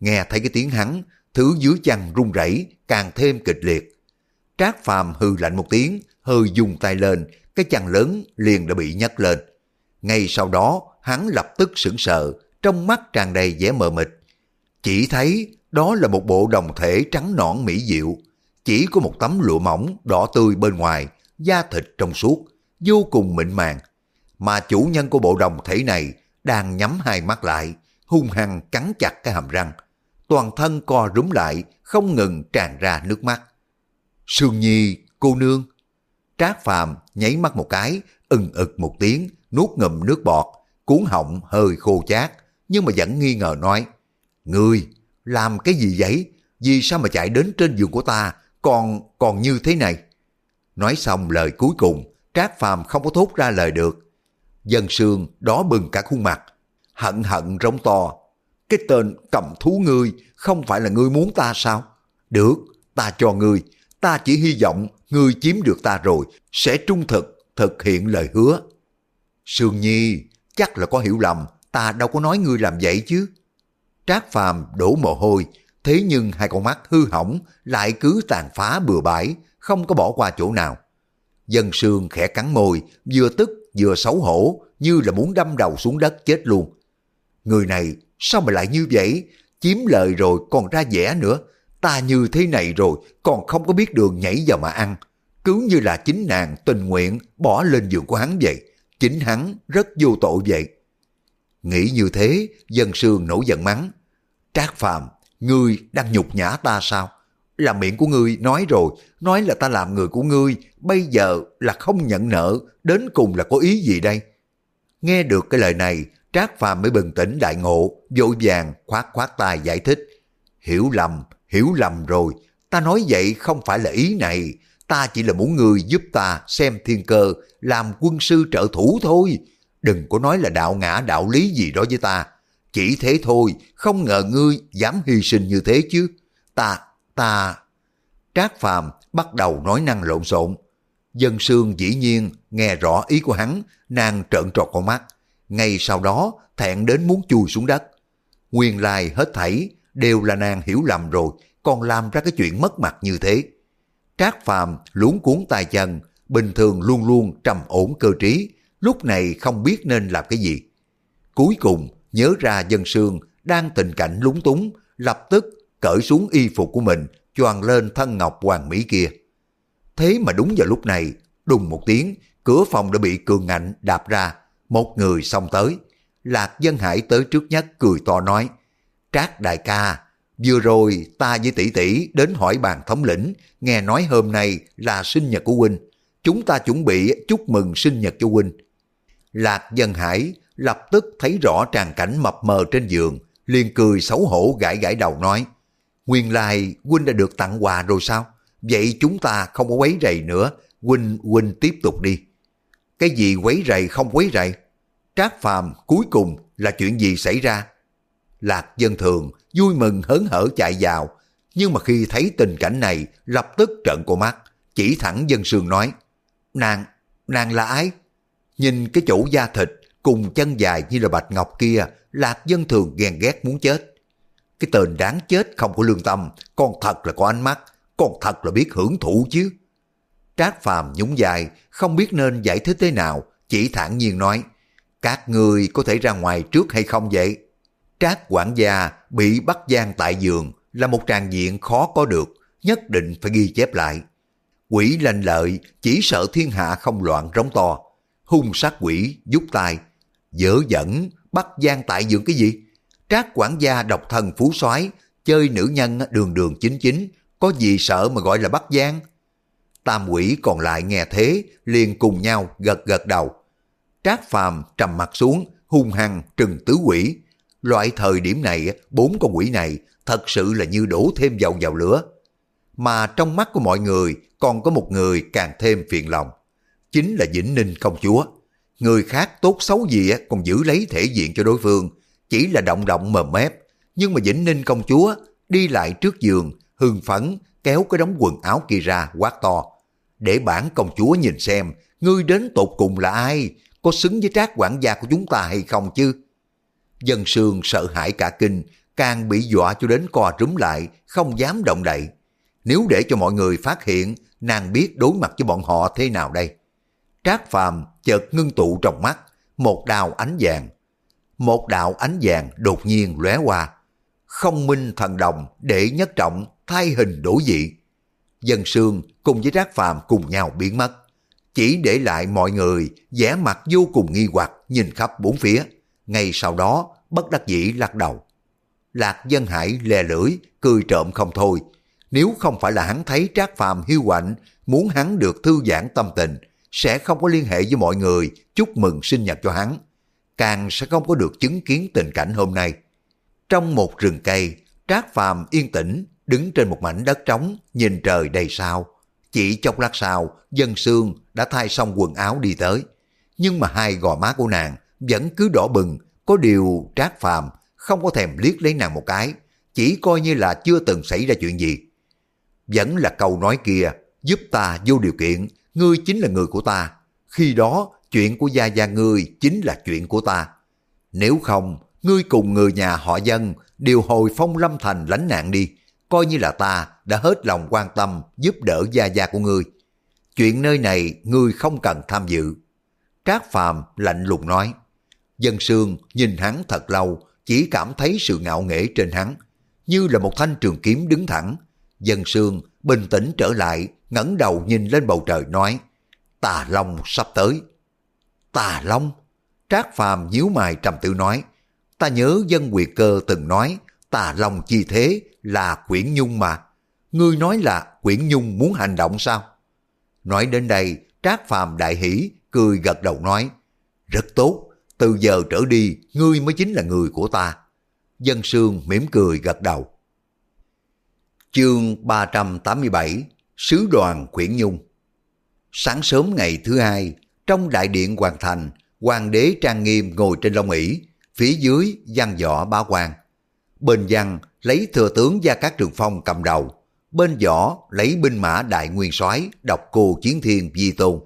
Nghe thấy cái tiếng hắn, thứ dưới chăn rung rẩy càng thêm kịch liệt. Trác Phàm hừ lạnh một tiếng, hơi dùng tay lên, cái chăn lớn liền đã bị nhấc lên. Ngay sau đó, hắn lập tức sững sờ, trong mắt tràn đầy vẻ mờ mịt. Chỉ thấy đó là một bộ đồng thể trắng nõn mỹ diệu, chỉ có một tấm lụa mỏng đỏ tươi bên ngoài, da thịt trong suốt, vô cùng mịn màng. Mà chủ nhân của bộ đồng thể này đang nhắm hai mắt lại, hung hăng cắn chặt cái hàm răng. Toàn thân co rúm lại, không ngừng tràn ra nước mắt. Sương Nhi, cô nương. Trác Phàm nháy mắt một cái, ừng ực một tiếng, nuốt ngụm nước bọt, cuốn họng hơi khô chát, nhưng mà vẫn nghi ngờ nói, Ngươi, làm cái gì vậy? Vì sao mà chạy đến trên giường của ta, còn còn như thế này? Nói xong lời cuối cùng, Trác Phàm không có thốt ra lời được. Dân sương đó bừng cả khuôn mặt, hận hận rống to. Cái tên cầm thú ngươi không phải là ngươi muốn ta sao? Được, ta cho ngươi, ta chỉ hy vọng ngươi chiếm được ta rồi, sẽ trung thực, thực hiện lời hứa. Sương Nhi, chắc là có hiểu lầm, ta đâu có nói ngươi làm vậy chứ. Trác Phàm đổ mồ hôi, thế nhưng hai con mắt hư hỏng lại cứ tàn phá bừa bãi, không có bỏ qua chỗ nào. Dân sương khẽ cắn môi, vừa tức vừa xấu hổ, như là muốn đâm đầu xuống đất chết luôn. Người này, sao mà lại như vậy? Chiếm lời rồi còn ra vẻ nữa. Ta như thế này rồi, còn không có biết đường nhảy vào mà ăn. Cứ như là chính nàng tình nguyện bỏ lên giường của hắn vậy. Chính hắn rất vô tội vậy. Nghĩ như thế, dân sương nổi giận mắng. Trác Phàm, ngươi đang nhục nhã ta sao? Là miệng của ngươi nói rồi, nói là ta làm người của ngươi, bây giờ là không nhận nợ, đến cùng là có ý gì đây? Nghe được cái lời này, Trác Phàm mới bừng tỉnh đại ngộ, vội vàng khoát khoát tay giải thích. Hiểu lầm, hiểu lầm rồi, ta nói vậy không phải là ý này, ta chỉ là muốn người giúp ta xem thiên cơ, làm quân sư trợ thủ thôi. Đừng có nói là đạo ngã đạo lý gì đó với ta. Chỉ thế thôi, không ngờ ngươi dám hy sinh như thế chứ. Ta, ta... Trác Phàm bắt đầu nói năng lộn xộn. Dân sương dĩ nhiên nghe rõ ý của hắn, nàng trợn trọt con mắt. Ngay sau đó thẹn đến muốn chui xuống đất. Nguyên lai hết thảy đều là nàng hiểu lầm rồi, còn làm ra cái chuyện mất mặt như thế. Trác Phàm luống cuốn tay chân, bình thường luôn luôn trầm ổn cơ trí, lúc này không biết nên làm cái gì. Cuối cùng nhớ ra dân sương đang tình cảnh lúng túng, lập tức cởi xuống y phục của mình, choàng lên thân ngọc hoàng mỹ kia. Thế mà đúng vào lúc này, đùng một tiếng, cửa phòng đã bị cường ngạnh đạp ra, một người xông tới. Lạc Dân Hải tới trước nhất cười to nói, Trác đại ca, vừa rồi ta với tỷ tỷ đến hỏi bàn thống lĩnh, nghe nói hôm nay là sinh nhật của huynh. Chúng ta chuẩn bị chúc mừng sinh nhật cho huynh. Lạc Dân Hải lập tức thấy rõ tràn cảnh mập mờ trên giường, liền cười xấu hổ gãi gãi đầu nói, Nguyên lai huynh đã được tặng quà rồi sao? Vậy chúng ta không có quấy rầy nữa, huynh huynh tiếp tục đi. Cái gì quấy rầy không quấy rầy? Trác Phàm cuối cùng là chuyện gì xảy ra? Lạc dân thường vui mừng hớn hở chạy vào, nhưng mà khi thấy tình cảnh này lập tức trợn cô mắt, chỉ thẳng dân sương nói, nàng, nàng là ai? Nhìn cái chỗ da thịt cùng chân dài như là bạch ngọc kia, Lạc dân thường ghen ghét muốn chết. Cái tên đáng chết không có lương tâm, con thật là có ánh mắt, con thật là biết hưởng thụ chứ. Trác Phàm nhúng dài, không biết nên giải thích thế nào, chỉ thản nhiên nói, các người có thể ra ngoài trước hay không vậy? Trác quản gia bị bắt gian tại giường là một tràng diện khó có được, nhất định phải ghi chép lại. Quỷ lành lợi chỉ sợ thiên hạ không loạn rống to. Hung sát quỷ giúp tay. Dở dẫn bắt gian tại giường cái gì? Trác quản gia độc thân phú soái chơi nữ nhân đường đường chính chính, có gì sợ mà gọi là bắt gian? Tam quỷ còn lại nghe thế, liền cùng nhau gật gật đầu. Trác phàm trầm mặt xuống, hung hăng trừng tứ quỷ. Loại thời điểm này, bốn con quỷ này thật sự là như đổ thêm dầu vào lửa. Mà trong mắt của mọi người còn có một người càng thêm phiền lòng. Chính là Vĩnh Ninh công chúa. Người khác tốt xấu gì còn giữ lấy thể diện cho đối phương, chỉ là động động mờ mép, nhưng mà Vĩnh Ninh công chúa đi lại trước giường, hưng phấn, kéo cái đống quần áo kia ra quát to. Để bản công chúa nhìn xem, ngươi đến tột cùng là ai, có xứng với trác quản gia của chúng ta hay không chứ? Dân sương sợ hãi cả kinh, càng bị dọa cho đến co rúm lại, không dám động đậy. Nếu để cho mọi người phát hiện, nàng biết đối mặt với bọn họ thế nào đây? Trác phàm chợt ngưng tụ trong mắt, một đào ánh vàng. Một đạo ánh vàng đột nhiên lóe qua. Không minh thần đồng để nhất trọng thay hình đổi dị. Dân sương cùng với Trác phàm cùng nhau biến mất. Chỉ để lại mọi người vẻ mặt vô cùng nghi hoặc nhìn khắp bốn phía. Ngay sau đó bất đắc dĩ lắc đầu. Lạc dân hải lè lưỡi, cười trộm không thôi. Nếu không phải là hắn thấy Trác Phàm hiu quạnh, muốn hắn được thư giãn tâm tình, sẽ không có liên hệ với mọi người chúc mừng sinh nhật cho hắn. Càng sẽ không có được chứng kiến tình cảnh hôm nay. Trong một rừng cây, Trác Phàm yên tĩnh, đứng trên một mảnh đất trống, nhìn trời đầy sao. Chỉ chốc lát sau, dân sương đã thay xong quần áo đi tới. Nhưng mà hai gò má của nàng vẫn cứ đỏ bừng, có điều Trác Phàm không có thèm liếc lấy nàng một cái, chỉ coi như là chưa từng xảy ra chuyện gì. Vẫn là câu nói kia, giúp ta vô điều kiện, ngươi chính là người của ta. Khi đó, chuyện của gia gia ngươi chính là chuyện của ta. Nếu không, ngươi cùng người nhà họ dân đều hồi phong lâm thành lánh nạn đi, coi như là ta đã hết lòng quan tâm giúp đỡ gia gia của ngươi. Chuyện nơi này ngươi không cần tham dự. Trác Phàm lạnh lùng nói. Dân Sương nhìn hắn thật lâu, chỉ cảm thấy sự ngạo nghễ trên hắn, như là một thanh trường kiếm đứng thẳng. Dân Sương bình tĩnh trở lại, ngẩng đầu nhìn lên bầu trời nói, Tà Long sắp tới. Tà Long? Trác Phàm nhíu mày trầm tư nói, ta nhớ dân quyền cơ từng nói, Tà Long chi thế là Quyển Nhung mà. Ngươi nói là Quyển Nhung muốn hành động sao? Nói đến đây, Trác Phàm đại hỷ, cười gật đầu nói, rất tốt, từ giờ trở đi, ngươi mới chính là người của ta. Dân Sương mỉm cười gật đầu. Chương 387 Sứ đoàn Quyển Nhung Sáng sớm ngày thứ hai, trong đại điện hoàng thành, hoàng đế trang nghiêm ngồi trên long ỷ phía dưới văn võ bá quan. Bên văn lấy thừa tướng Gia Cát Trường Phong cầm đầu, bên võ lấy binh mã đại nguyên soái độc cô chiến thiên di tôn.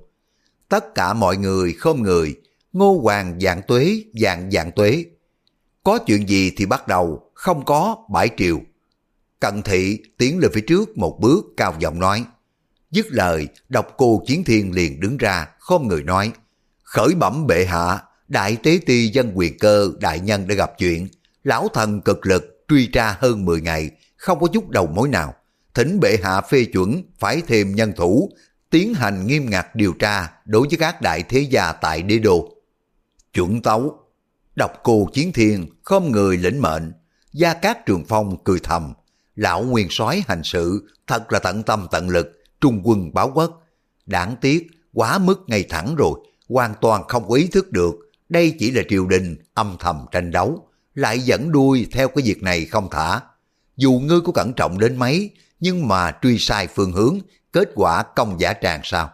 Tất cả mọi người không người, ngô hoàng dạng tuế, dạng dạng tuế. Có chuyện gì thì bắt đầu, không có bãi triều. Cận thị tiến lên phía trước một bước cao giọng nói. Dứt lời, độc cô chiến thiên liền đứng ra, khom người nói. Khởi bẩm bệ hạ, đại tế ti dân quyền cơ đại nhân đã gặp chuyện. Lão thần cực lực truy tra hơn 10 ngày, không có chút đầu mối nào. Thỉnh bệ hạ phê chuẩn phải thêm nhân thủ, tiến hành nghiêm ngặt điều tra đối với các đại thế gia tại đế đô. Chuẩn tấu, độc cô chiến thiên, không người lĩnh mệnh, gia cát trường phong cười thầm, lão nguyên soái hành sự thật là tận tâm tận lực, trung quân báo quốc. Đáng tiếc, quá mức ngay thẳng rồi, hoàn toàn không có ý thức được, đây chỉ là triều đình âm thầm tranh đấu, lại dẫn đuôi theo cái việc này không thả. Dù ngươi có cẩn trọng đến mấy, nhưng mà truy sai phương hướng, kết quả công giả tràn sao?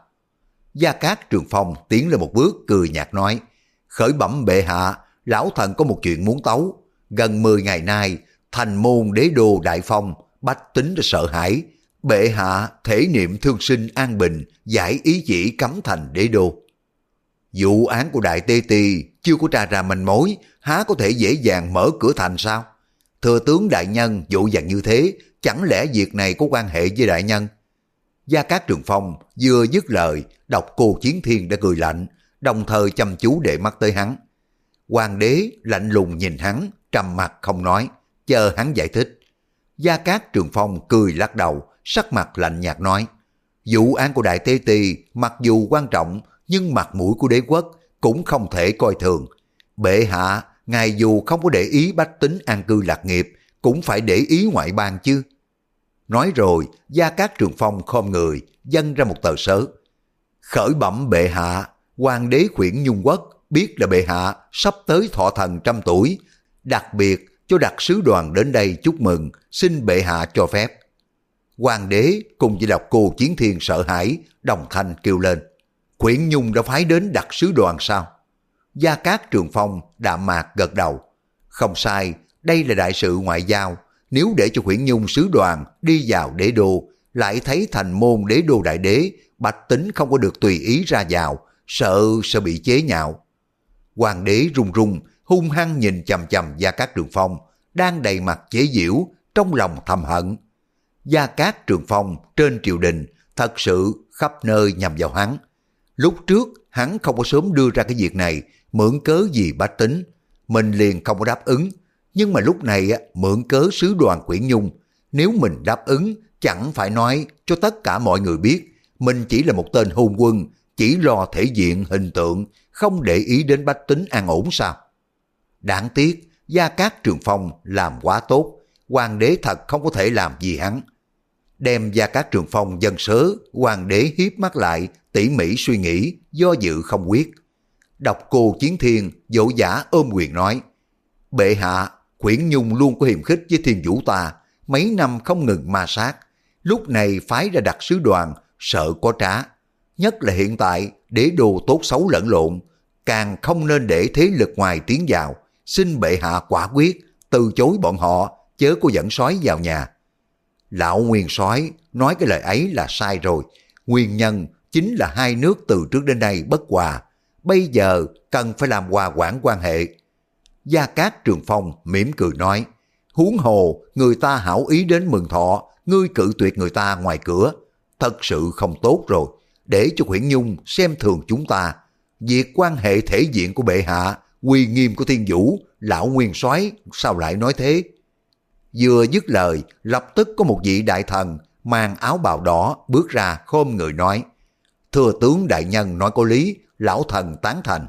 Gia Cát Trường Phong tiến lên một bước cười nhạt nói, khởi bẩm bệ hạ, lão thần có một chuyện muốn tấu. Gần 10 ngày nay, thành môn đế đô đại phong, bách tính đã sợ hãi. Bệ hạ thể niệm thương sinh an bình, giải ý chỉ cấm thành đế đô. Vụ án của đại tê tì chưa có tra ra manh mối, há có thể dễ dàng mở cửa thành sao? Thừa tướng đại nhân dụ dàng như thế, chẳng lẽ việc này có quan hệ với đại nhân? Gia Cát Trường Phong vừa dứt lời, đọc cô Chiến Thiên đã cười lạnh, đồng thời chăm chú để mắt tới hắn. Hoàng đế lạnh lùng nhìn hắn, trầm mặt không nói, chờ hắn giải thích. Gia Cát Trường Phong cười lắc đầu, sắc mặt lạnh nhạt nói, vụ án của Đại Tế Tì mặc dù quan trọng, nhưng mặt mũi của đế quốc cũng không thể coi thường. Bệ hạ, ngài dù không có để ý bách tính an cư lạc nghiệp, cũng phải để ý ngoại bang chứ. Nói rồi, Gia Cát Trường Phong khom người, dâng ra một tờ sớ. Khởi bẩm bệ hạ, hoàng đế khuyển Nhung Quốc biết là bệ hạ sắp tới thọ thần trăm tuổi, đặc biệt cho đặc sứ đoàn đến đây chúc mừng, xin bệ hạ cho phép. Hoàng đế cùng với đọc cô Chiến Thiên sợ hãi, đồng thanh kêu lên. Khuyển Nhung đã phái đến đặc sứ đoàn sao? Gia Cát Trường Phong đạm mạc gật đầu. Không sai, đây là đại sự ngoại giao, nếu để cho Khuyển Nhung sứ đoàn đi vào đế đô, lại thấy thành môn đế đô đại đế, bạch tính không có được tùy ý ra vào, sợ sẽ bị chế nhạo. Hoàng đế run run, hung hăng nhìn chầm chầm Gia Cát Trường Phong, đang đầy mặt chế giễu, trong lòng thầm hận. Gia Cát Trường Phong trên triều đình thật sự khắp nơi nhằm vào hắn. Lúc trước hắn không có sớm đưa ra cái việc này, mượn cớ gì bách tính, mình liền không có đáp ứng. Nhưng mà lúc này mượn cớ sứ đoàn Quyển Nhung, nếu mình đáp ứng chẳng phải nói cho tất cả mọi người biết mình chỉ là một tên hôn quân, chỉ lo thể diện hình tượng, không để ý đến bách tính an ổn sao? Đáng tiếc, Gia Cát Trường Phong làm quá tốt, hoàng đế thật không có thể làm gì hắn. Đem Gia Cát Trường Phong dân sớ, hoàng đế hiếp mắt lại, tỉ mỉ suy nghĩ, do dự không quyết. Đọc cô Chiến Thiên, dỗ giả ôm quyền nói, Bệ hạ, quyển Nhung luôn có hiềm khích với thiên vũ ta, mấy năm không ngừng ma sát. Lúc này phái ra đặt sứ đoàn, sợ có trá. Nhất là hiện tại, để đồ tốt xấu lẫn lộn, càng không nên để thế lực ngoài tiến vào, xin bệ hạ quả quyết, từ chối bọn họ, chớ có dẫn sói vào nhà. Lão Nguyên sói nói cái lời ấy là sai rồi, nguyên nhân chính là hai nước từ trước đến nay bất hòa, bây giờ cần phải làm hòa quản quan hệ. Gia Cát Trường Phong mỉm cười nói, huống hồ người ta hảo ý đến mừng thọ, ngươi cự tuyệt người ta ngoài cửa, thật sự không tốt rồi, để cho Nguyễn Nhung xem thường chúng ta. Việc quan hệ thể diện của bệ hạ, quy nghiêm của thiên vũ, lão nguyên soái sao lại nói thế? Vừa dứt lời, lập tức có một vị đại thần mang áo bào đỏ bước ra khom người nói, Thưa tướng đại nhân nói có lý, lão thần tán thành.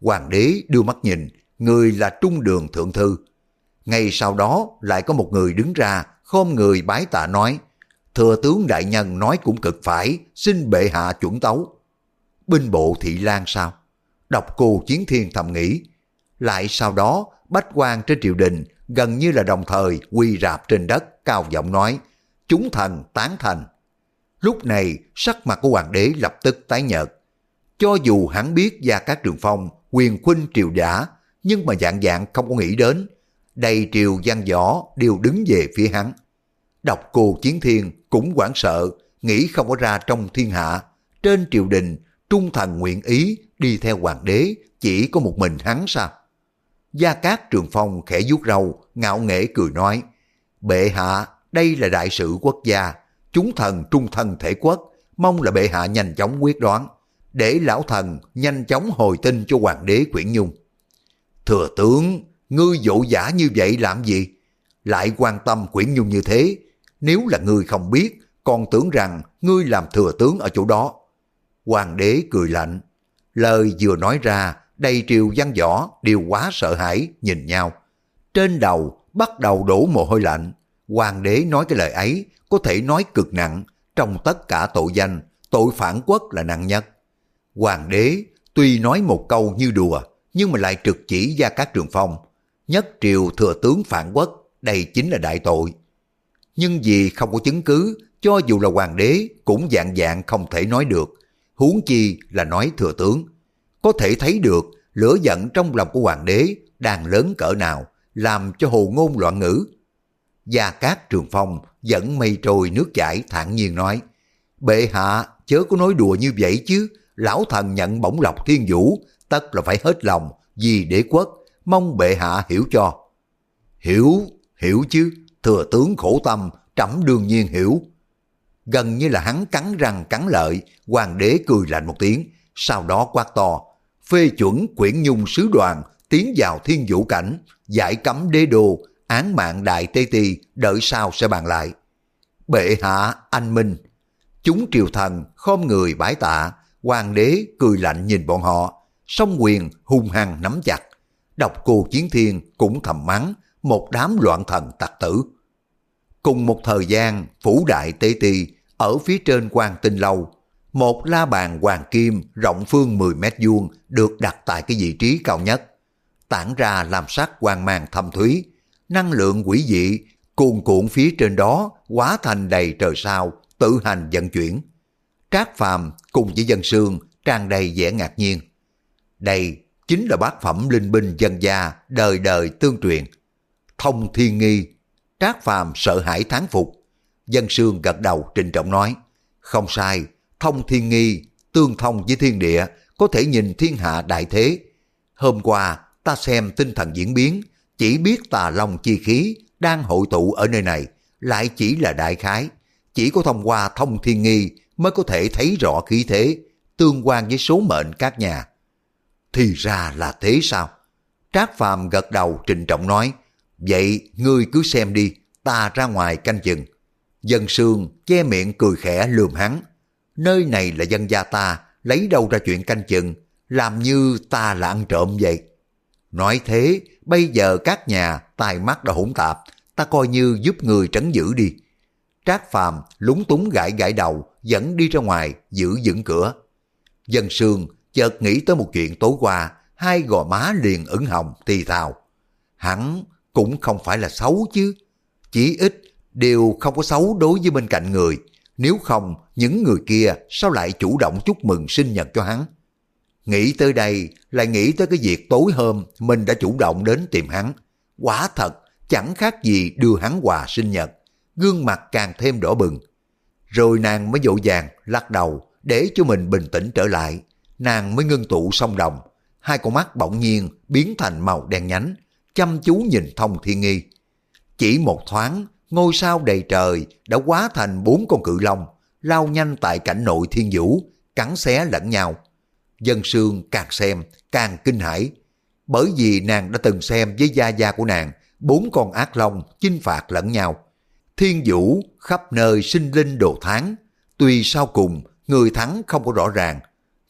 Hoàng đế đưa mắt nhìn, người là trung đường thượng thư. Ngay sau đó lại có một người đứng ra, khom người bái tạ nói, Thừa tướng đại nhân nói cũng cực phải, xin bệ hạ chuẩn tấu. Binh bộ thị lan sao? Đọc cô chiến thiên thầm nghĩ. Lại sau đó, bách quan trên triều đình gần như là đồng thời quy rạp trên đất cao giọng nói, chúng thần tán thành. Lúc này, sắc mặt của hoàng đế lập tức tái nhợt. Cho dù hắn biết Gia Cát Trường Phong quyền khuynh triều giả, nhưng mà dạng dạng không có nghĩ đến. Đầy triều gian võ đều đứng về phía hắn. Đọc cô Chiến Thiên cũng hoảng sợ, nghĩ không có ra trong thiên hạ. Trên triều đình, trung thần nguyện ý đi theo hoàng đế, chỉ có một mình hắn sao? Gia Cát Trường Phong khẽ vuốt râu, ngạo nghễ cười nói, Bệ hạ, đây là đại sự quốc gia, chúng thần trung thần thể quốc, mong là bệ hạ nhanh chóng quyết đoán, để lão thần nhanh chóng hồi tin cho hoàng đế Quyển Nhung. Thừa tướng, ngươi dỗ giả như vậy làm gì? Lại quan tâm Quyển Nhung như thế, nếu là ngươi không biết, còn tưởng rằng ngươi làm thừa tướng ở chỗ đó. Hoàng đế cười lạnh. Lời vừa nói ra, đầy triều văn võ đều quá sợ hãi nhìn nhau. Trên đầu bắt đầu đổ mồ hôi lạnh. Hoàng đế nói cái lời ấy có thể nói cực nặng, trong tất cả tội danh, tội phản quốc là nặng nhất. Hoàng đế tuy nói một câu như đùa, nhưng mà lại trực chỉ ra các trường phong. Nhất triều thừa tướng phản quốc, đây chính là đại tội nhưng vì không có chứng cứ, cho dù là hoàng đế cũng dạng dạng không thể nói được, huống chi là nói thừa tướng. Có thể thấy được lửa giận trong lòng của hoàng đế đang lớn cỡ nào, làm cho hồ ngôn loạn ngữ. Gia Cát Trường Phong dẫn mây trôi nước chảy thản nhiên nói, Bệ hạ chớ có nói đùa như vậy chứ, lão thần nhận bổng lộc thiên vũ, tất là phải hết lòng vì đế quốc, mong bệ hạ hiểu cho. Hiểu, hiểu chứ, thừa tướng khổ tâm, trẫm đương nhiên hiểu. Gần như là hắn cắn răng cắn lợi, hoàng đế cười lạnh một tiếng, sau đó quát to, phê chuẩn quyển nhung sứ đoàn tiến vào thiên vũ cảnh, giải cấm đế đô, án mạng đại tê ti, đợi sau sẽ bàn lại. Bệ hạ, anh Minh, chúng triều thần khom người bái tạ, hoàng đế cười lạnh nhìn bọn họ, song quyền hung hăng nắm chặt. Độc cô chiến thiên cũng thầm mắng, một đám loạn thần tặc tử. Cùng một thời gian, phủ đại tế ti ở phía trên quan tinh lâu, một la bàn hoàng kim rộng phương 10 mét vuông được đặt tại cái vị trí cao nhất. Tản ra làm sắc quang mang thâm thúy, năng lượng quỷ dị cuồn cuộn phía trên đó hóa thành đầy trời sao, tự hành vận chuyển. Trác Phàm cùng với dân sương tràn đầy vẻ ngạc nhiên. Đây chính là bát phẩm linh binh dân gia đời đời tương truyền thông thiên nghi. Trác Phàm sợ hãi thán phục. Dân Sương gật đầu trình trọng nói, không sai, thông thiên nghi, tương thông với thiên địa, có thể nhìn thiên hạ đại thế. Hôm qua, ta xem tinh thần diễn biến, chỉ biết tà long chi khí đang hội tụ ở nơi này, lại chỉ là đại khái. Chỉ có thông qua thông thiên nghi mới có thể thấy rõ khí thế, tương quan với số mệnh các nhà. Thì ra là thế sao? Trác Phàm gật đầu trình trọng nói, vậy ngươi cứ xem đi, ta ra ngoài canh chừng. Dân sương che miệng cười khẽ lườm hắn. Nơi này là dân gia ta, lấy đâu ra chuyện canh chừng, làm như ta là ăn trộm vậy. Nói thế, bây giờ các nhà tai mắt đã hỗn tạp, ta coi như giúp người trấn giữ đi. Trác Phàm lúng túng gãi gãi đầu, dẫn đi ra ngoài, giữ vững cửa. Dân sương chợt nghĩ tới một chuyện tối qua, hai gò má liền ửng hồng thì thào. Hắn cũng không phải là xấu chứ. Chỉ ít đều không có xấu đối với bên cạnh người. Nếu không, những người kia sao lại chủ động chúc mừng sinh nhật cho hắn? Nghĩ tới đây, lại nghĩ tới cái việc tối hôm mình đã chủ động đến tìm hắn. Quả thật, chẳng khác gì đưa hắn quà sinh nhật. Gương mặt càng thêm đỏ bừng. Rồi nàng mới dỗ dàng lắc đầu để cho mình bình tĩnh trở lại. Nàng mới ngưng tụ song đồng. Hai con mắt bỗng nhiên biến thành màu đen nhánh, chăm chú nhìn thông thiên nghi. Chỉ một thoáng, ngôi sao đầy trời đã quá thành bốn con cự long, lao nhanh tại cảnh nội thiên vũ, cắn xé lẫn nhau. Dân sương càng xem, càng kinh hãi, bởi vì nàng đã từng xem với gia gia của nàng, bốn con ác long chinh phạt lẫn nhau. Thiên vũ khắp nơi sinh linh đồ tháng, tuy sau cùng người thắng không có rõ ràng,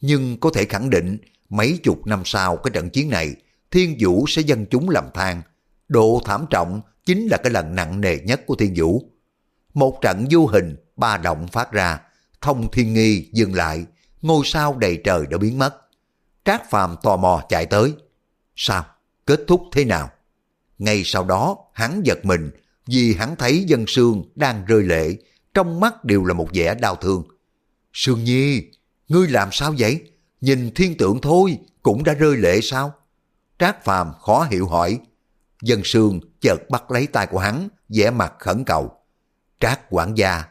nhưng có thể khẳng định mấy chục năm sau cái trận chiến này, thiên vũ sẽ dân chúng làm than. Độ thảm trọng chính là cái lần nặng nề nhất của thiên vũ. Một trận vô hình, ba động phát ra, thông thiên nghi dừng lại, ngôi sao đầy trời đã biến mất. Trác Phàm tò mò chạy tới. Sao? Kết thúc thế nào? Ngay sau đó, hắn giật mình, vì hắn thấy dân sương đang rơi lệ, trong mắt đều là một vẻ đau thương. Sương Nhi, ngươi làm sao vậy? Nhìn thiên tượng thôi, cũng đã rơi lệ sao? Trác Phàm khó hiểu hỏi. Dân sương chợt bắt lấy tay của hắn, vẻ mặt khẩn cầu. Trác quản gia,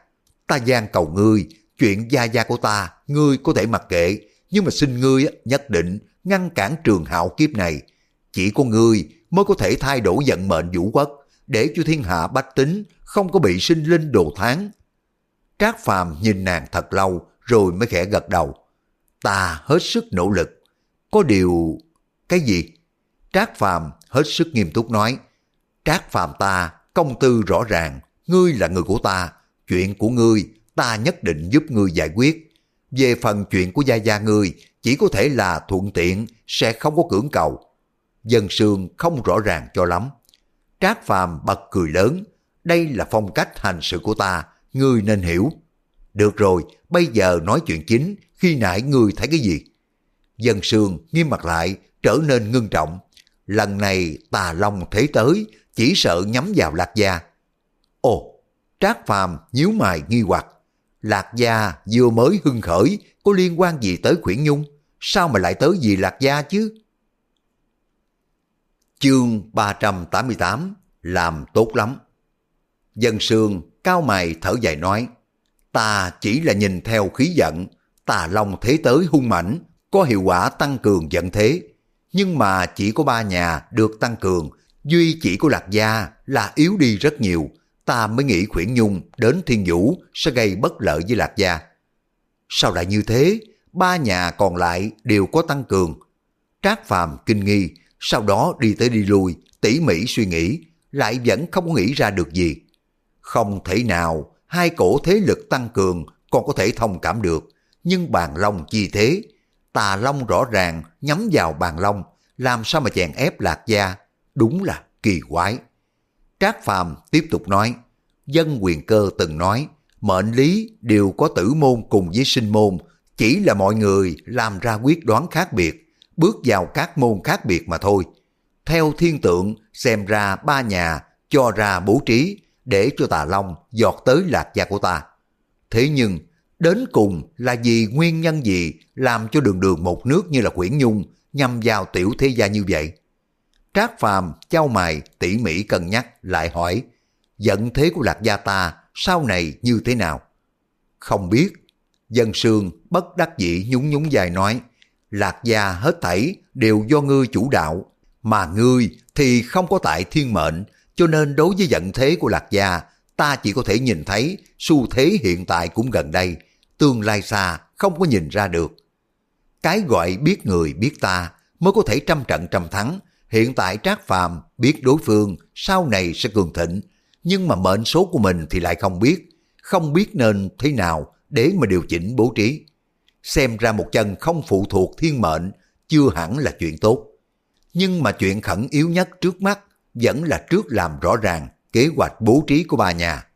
ta gian cầu ngươi, chuyện gia gia của ta, ngươi có thể mặc kệ, nhưng mà xin ngươi nhất định ngăn cản trường hạo kiếp này. Chỉ có ngươi mới có thể thay đổi vận mệnh vũ quốc, để cho thiên hạ bách tính không có bị sinh linh đồ tháng. Trác Phàm nhìn nàng thật lâu rồi mới khẽ gật đầu. Ta hết sức nỗ lực. Có điều... Cái gì? Trác Phàm hết sức nghiêm túc nói. Trác Phàm ta, công tư rõ ràng, ngươi là người của ta, chuyện của ngươi ta nhất định giúp ngươi giải quyết. Về phần chuyện của gia gia ngươi, chỉ có thể là thuận tiện, sẽ không có cưỡng cầu. Dân sương không rõ ràng cho lắm. Trác Phàm bật cười lớn, đây là phong cách hành sự của ta, ngươi nên hiểu. Được rồi, bây giờ nói chuyện chính, khi nãy ngươi thấy cái gì? Dân sương nghiêm mặt lại, trở nên ngưng trọng. Lần này tà long thế tới, chỉ sợ nhắm vào lạc gia. Ồ, Trác Phàm nhíu mày nghi hoặc. Lạc gia vừa mới hưng khởi, có liên quan gì tới Khuyển Nhung? Sao mà lại tới gì Lạc gia chứ? Chương 388 Làm tốt lắm Dân sương cao mày thở dài nói Ta chỉ là nhìn theo khí giận Tà Long thế tới hung mãnh Có hiệu quả tăng cường giận thế nhưng mà chỉ có ba nhà được tăng cường Duy chỉ của Lạc Gia là yếu đi rất nhiều ta mới nghĩ Khuyển Nhung đến Thiên Vũ sẽ gây bất lợi với Lạc Gia. Sao lại như thế? Ba nhà còn lại đều có tăng cường. Trác Phàm kinh nghi, sau đó đi tới đi lui, tỉ mỉ suy nghĩ, lại vẫn không nghĩ ra được gì. Không thể nào hai cổ thế lực tăng cường còn có thể thông cảm được, nhưng bàn long chi thế, tà long rõ ràng nhắm vào bàn long, làm sao mà chèn ép lạc gia, đúng là kỳ quái. Trác Phàm tiếp tục nói, dân quyền cơ từng nói, mệnh lý đều có tử môn cùng với sinh môn, chỉ là mọi người làm ra quyết đoán khác biệt, bước vào các môn khác biệt mà thôi. Theo thiên tượng, xem ra ba nhà cho ra bố trí để cho tà long giọt tới lạc gia của ta. Thế nhưng, đến cùng là vì nguyên nhân gì làm cho đường đường một nước như là Quyển Nhung nhằm vào tiểu thế gia như vậy? Trác Phàm trao mày tỉ mỉ cân nhắc lại hỏi, giận thế của Lạc Gia ta sau này như thế nào? Không biết. Dân sương bất đắc dĩ nhún nhún dài nói, Lạc Gia hết thảy đều do ngươi chủ đạo, mà ngươi thì không có tại thiên mệnh, cho nên đối với giận thế của Lạc Gia, ta chỉ có thể nhìn thấy xu thế hiện tại cũng gần đây, tương lai xa không có nhìn ra được. Cái gọi biết người biết ta mới có thể trăm trận trăm thắng, hiện tại Trác Phàm biết đối phương sau này sẽ cường thịnh, nhưng mà mệnh số của mình thì lại không biết, không biết nên thế nào để mà điều chỉnh bố trí. Xem ra một chân không phụ thuộc thiên mệnh chưa hẳn là chuyện tốt. Nhưng mà chuyện khẩn yếu nhất trước mắt vẫn là trước làm rõ ràng kế hoạch bố trí của bà nhà.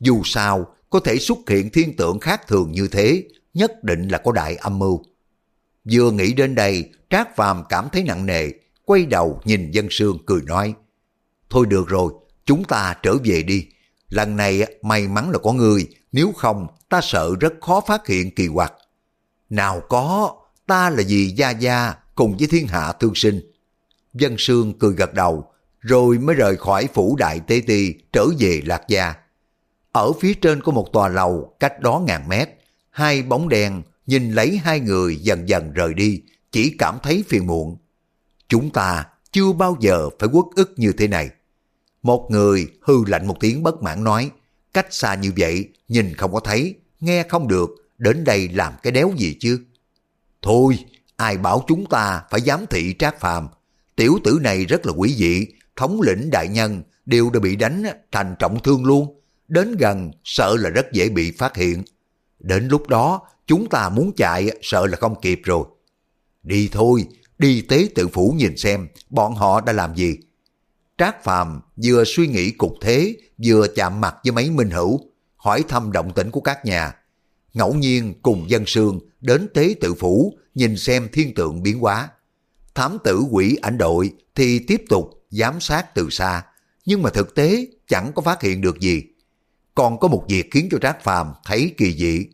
Dù sao, có thể xuất hiện thiên tượng khác thường như thế, nhất định là có đại âm mưu. Vừa nghĩ đến đây, Trác Phàm cảm thấy nặng nề, quay đầu nhìn dân sương cười nói. Thôi được rồi, chúng ta trở về đi. Lần này may mắn là có người, nếu không ta sợ rất khó phát hiện kỳ quặc. Nào có, ta là gì Gia Gia cùng với thiên hạ thương sinh. Dân sương cười gật đầu, rồi mới rời khỏi phủ đại tế ti trở về Lạc Gia. Ở phía trên có một tòa lầu cách đó ngàn mét, hai bóng đèn nhìn lấy hai người dần dần rời đi, chỉ cảm thấy phiền muộn. Chúng ta chưa bao giờ phải quất ức như thế này. Một người hư lạnh một tiếng bất mãn nói, cách xa như vậy, nhìn không có thấy, nghe không được, đến đây làm cái đéo gì chứ? Thôi, ai bảo chúng ta phải giám thị trác phàm. Tiểu tử này rất là quý vị, thống lĩnh đại nhân đều đã bị đánh thành trọng thương luôn. Đến gần sợ là rất dễ bị phát hiện. Đến lúc đó chúng ta muốn chạy sợ là không kịp rồi. Đi thôi, đi tế tự phủ nhìn xem bọn họ đã làm gì. Trác Phàm vừa suy nghĩ cục thế, vừa chạm mặt với mấy minh hữu, hỏi thăm động tĩnh của các nhà. Ngẫu nhiên cùng dân sương đến tế tự phủ nhìn xem thiên tượng biến hóa. Thám tử quỷ ảnh đội thì tiếp tục giám sát từ xa, nhưng mà thực tế chẳng có phát hiện được gì. Còn có một việc khiến cho Trác Phàm thấy kỳ dị.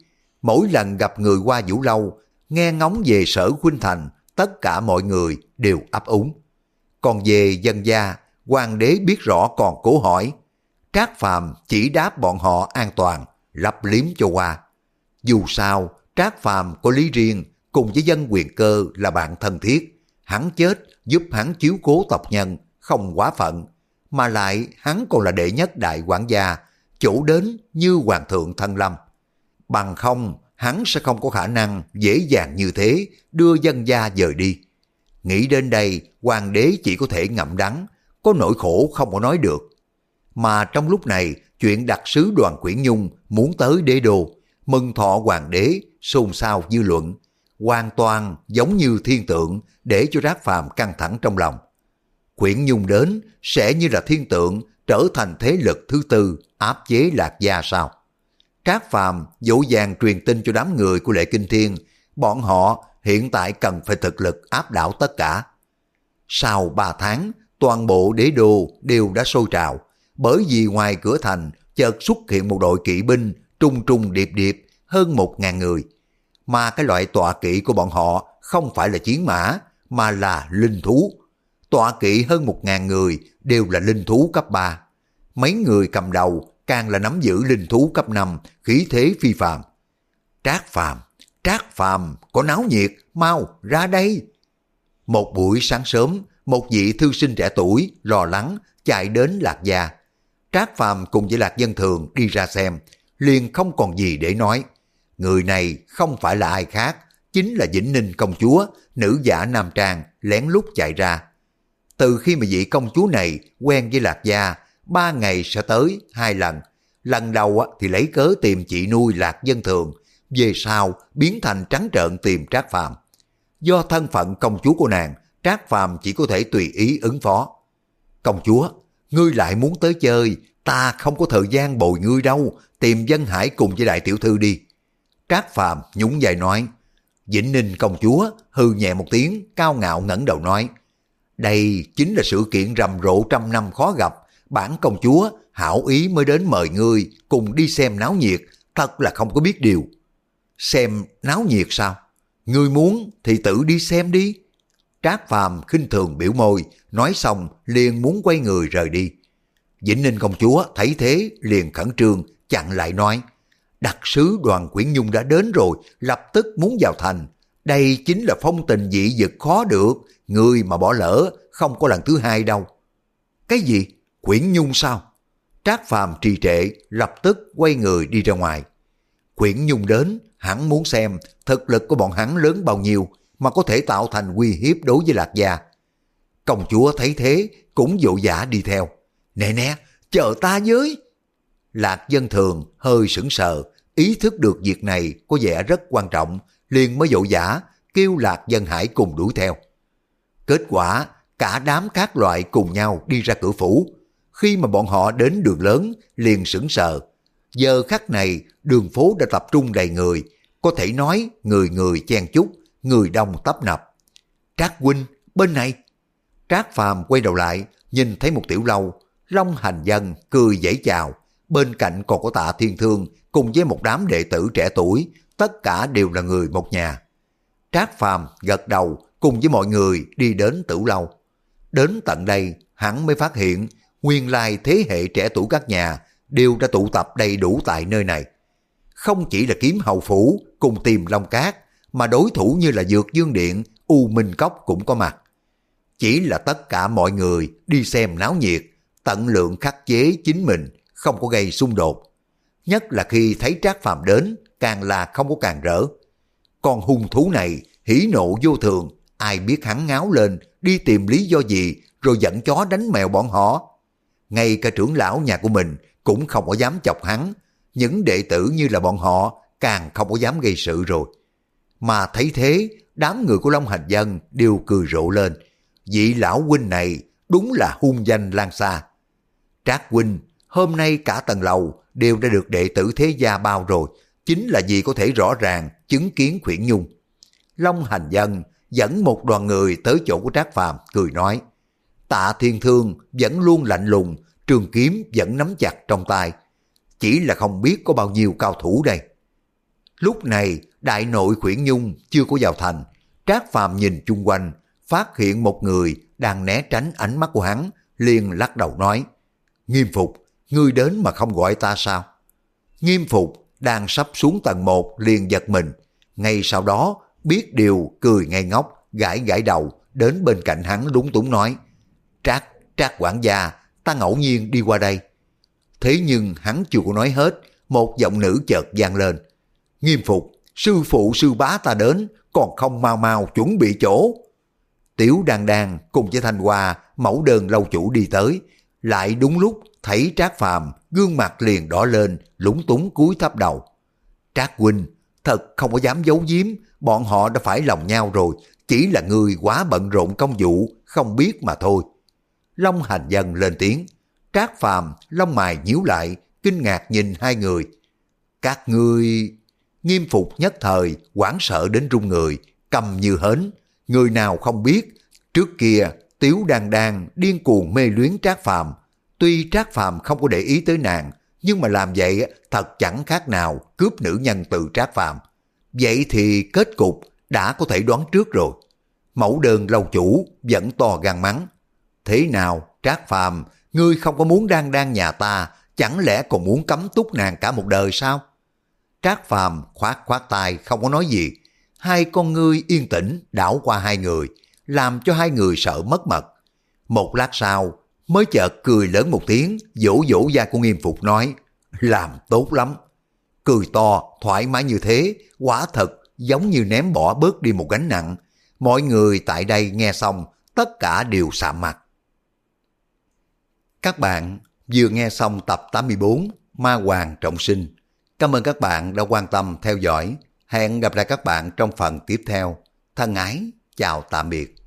Mỗi lần gặp người qua Vũ Lâu, nghe ngóng về sở Khuynh Thành, tất cả mọi người đều ấp úng. Còn về dân gia, hoàng đế biết rõ còn cố hỏi. Trác Phàm chỉ đáp bọn họ an toàn, lấp liếm cho qua. Dù sao, Trác Phàm có lý riêng, cùng với dân quyền cơ là bạn thân thiết. Hắn chết giúp hắn chiếu cố tộc nhân, không quá phận. Mà lại hắn còn là đệ nhất đại quản gia, chủ đến như hoàng thượng thân lâm. Bằng không, hắn sẽ không có khả năng dễ dàng như thế đưa dân gia dời đi. Nghĩ đến đây, hoàng đế chỉ có thể ngậm đắng, có nỗi khổ không có nói được. Mà trong lúc này, chuyện đặc sứ đoàn Quyển Nhung muốn tới đế đô, mừng thọ hoàng đế, xôn xao dư luận, hoàn toàn giống như thiên tượng để cho Rác Phàm căng thẳng trong lòng. Quyển Nhung đến sẽ như là thiên tượng trở thành thế lực thứ tư áp chế lạc gia sao? Trác Phàm dỗ dàng truyền tin cho đám người của Lệ Kinh Thiên, bọn họ hiện tại cần phải thực lực áp đảo tất cả. Sau ba tháng, toàn bộ đế đô đều đã sôi trào, bởi vì ngoài cửa thành chợt xuất hiện một đội kỵ binh trung trung điệp điệp hơn một ngàn người. Mà cái loại tọa kỵ của bọn họ không phải là chiến mã, mà là linh thú. Tọa kỵ hơn một ngàn người đều là linh thú cấp 3. Mấy người cầm đầu càng là nắm giữ linh thú cấp 5, khí thế phi phàm. Trác phàm, trác phàm, có náo nhiệt, mau, ra đây. Một buổi sáng sớm, một vị thư sinh trẻ tuổi, lo lắng, chạy đến Lạc Gia. Trác phàm cùng với Lạc Dân Thường đi ra xem, liền không còn gì để nói. Người này không phải là ai khác, chính là Vĩnh Ninh công chúa, nữ giả Nam Trang, lén lút chạy ra. Từ khi mà vị công chúa này quen với Lạc Gia, ba ngày sẽ tới hai lần. Lần đầu thì lấy cớ tìm chị nuôi Lạc Dân Thường, về sau biến thành trắng trợn tìm Trác Phàm. Do thân phận công chúa của nàng, Trác Phàm chỉ có thể tùy ý ứng phó. Công chúa, ngươi lại muốn tới chơi, ta không có thời gian bồi ngươi đâu, tìm dân hải cùng với đại tiểu thư đi. Trác Phàm nhún vai nói, Vĩnh Ninh công chúa hư nhẹ một tiếng, cao ngạo ngẩng đầu nói, đây chính là sự kiện rầm rộ trăm năm khó gặp, bản công chúa hảo ý mới đến mời ngươi cùng đi xem náo nhiệt, thật là không có biết điều. Xem náo nhiệt sao? Ngươi muốn thì tự đi xem đi. Trác Phàm khinh thường biểu môi, nói xong liền muốn quay người rời đi. Vĩnh Ninh công chúa thấy thế liền khẩn trương chặn lại nói đặc sứ đoàn Quyển Nhung đã đến rồi, lập tức muốn vào thành. Đây chính là phong tình dị dực khó được, người mà bỏ lỡ không có lần thứ hai đâu. Cái gì? Quyển Nhung sao? Trác Phàm trì trệ, lập tức quay người đi ra ngoài. Quyển Nhung đến, hắn muốn xem thực lực của bọn hắn lớn bao nhiêu mà có thể tạo thành uy hiếp đối với Lạc Gia. Công chúa thấy thế cũng dỗ dã đi theo. Nè nè, chờ ta với. Lạc dân thường hơi sững sờ, ý thức được việc này có vẻ rất quan trọng, liền mới dỗ dã kêu Lạc dân hải cùng đuổi theo. Kết quả, cả đám các loại cùng nhau đi ra cửa phủ. Khi mà bọn họ đến đường lớn, liền sững sờ. Giờ khắc này, đường phố đã tập trung đầy người, có thể nói người người chen chúc, người đông tấp nập. Trác huynh, bên này. Trác phàm quay đầu lại, nhìn thấy một tiểu lâu, Long hành dân cười dễ chào. Bên cạnh còn có tạ thiên thương cùng với một đám đệ tử trẻ tuổi, tất cả đều là người một nhà. Trác phàm gật đầu cùng với mọi người đi đến tử lâu. Đến tận đây, hắn mới phát hiện nguyên lai thế hệ trẻ tuổi các nhà đều đã tụ tập đầy đủ tại nơi này. Không chỉ là kiếm hầu phủ cùng tìm long cát, mà đối thủ như là Dược Dương Điện, U Minh Cốc cũng có mặt. Chỉ là tất cả mọi người đi xem náo nhiệt, tận lượng khắc chế chính mình, không có gây xung đột. Nhất là khi thấy Trác Phàm đến, càng là không có càng rỡ. Con hung thú này hỉ nộ vô thường, ai biết hắn ngáo lên, đi tìm lý do gì, rồi dẫn chó đánh mèo bọn họ. Ngay cả trưởng lão nhà của mình cũng không có dám chọc hắn, những đệ tử như là bọn họ càng không có dám gây sự rồi. Mà thấy thế, đám người của Long Hành Dân đều cười rộ lên. Vị lão huynh này đúng là hung danh lan xa. Trác huynh, hôm nay cả tầng lầu đều đã được đệ tử thế gia bao rồi, chính là vì có thể rõ ràng chứng kiến khuyển nhung. Long Hành Dân dẫn một đoàn người tới chỗ của Trác Phàm cười nói, tạ thiên thương vẫn luôn lạnh lùng, trường kiếm vẫn nắm chặt trong tay. Chỉ là không biết có bao nhiêu cao thủ đây. Lúc này, đại nội khuyển nhung chưa có vào thành. Trác Phàm nhìn chung quanh, phát hiện một người đang né tránh ánh mắt của hắn, liền lắc đầu nói, Nghiêm phục, ngươi đến mà không gọi ta sao? Nghiêm phục đang sắp xuống tầng 1 liền giật mình. Ngay sau đó, biết điều cười ngay ngốc, gãi gãi đầu, đến bên cạnh hắn đúng túng nói, Trác, Trác quản gia, ta ngẫu nhiên đi qua đây. Thế nhưng hắn chưa có nói hết, một giọng nữ chợt vang lên. Nghiêm phục, sư phụ sư bá ta đến, còn không mau mau chuẩn bị chỗ. Tiểu đàn đàn cùng với Thanh Hoa, mẫu đơn lâu chủ đi tới, lại đúng lúc thấy Trác Phàm gương mặt liền đỏ lên, lúng túng cúi thấp đầu. Trác huynh, thật không có dám giấu giếm, bọn họ đã phải lòng nhau rồi, chỉ là người quá bận rộn công vụ, không biết mà thôi. Long hành dân lên tiếng, Trác Phàm lông mày nhíu lại, kinh ngạc nhìn hai người. Các ngươi... Nghiêm phục nhất thời, hoảng sợ đến run người, cầm như hến. Người nào không biết, trước kia Tiếu Đan Đan điên cuồng mê luyến Trác Phàm. Tuy Trác Phàm không có để ý tới nàng, nhưng mà làm vậy thật chẳng khác nào cướp nữ nhân từ Trác Phàm. Vậy thì kết cục đã có thể đoán trước rồi. Mẫu đơn lâu chủ vẫn to gan mắng. Thế nào, Trác Phàm, ngươi không có muốn đang đang nhà ta, chẳng lẽ còn muốn cấm túc nàng cả một đời sao? Trác Phàm khoát khoát tay không có nói gì. Hai con ngươi yên tĩnh đảo qua hai người, làm cho hai người sợ mất mật. Một lát sau, mới chợt cười lớn một tiếng, vỗ vỗ da của nghiêm phục nói, làm tốt lắm. Cười to, thoải mái như thế, quả thật giống như ném bỏ bớt đi một gánh nặng. Mọi người tại đây nghe xong, tất cả đều sạm mặt. Các bạn vừa nghe xong tập 84 Ma Hoàng Trọng Sinh. Cảm ơn các bạn đã quan tâm theo dõi. Hẹn gặp lại các bạn trong phần tiếp theo. Thân ái, chào tạm biệt.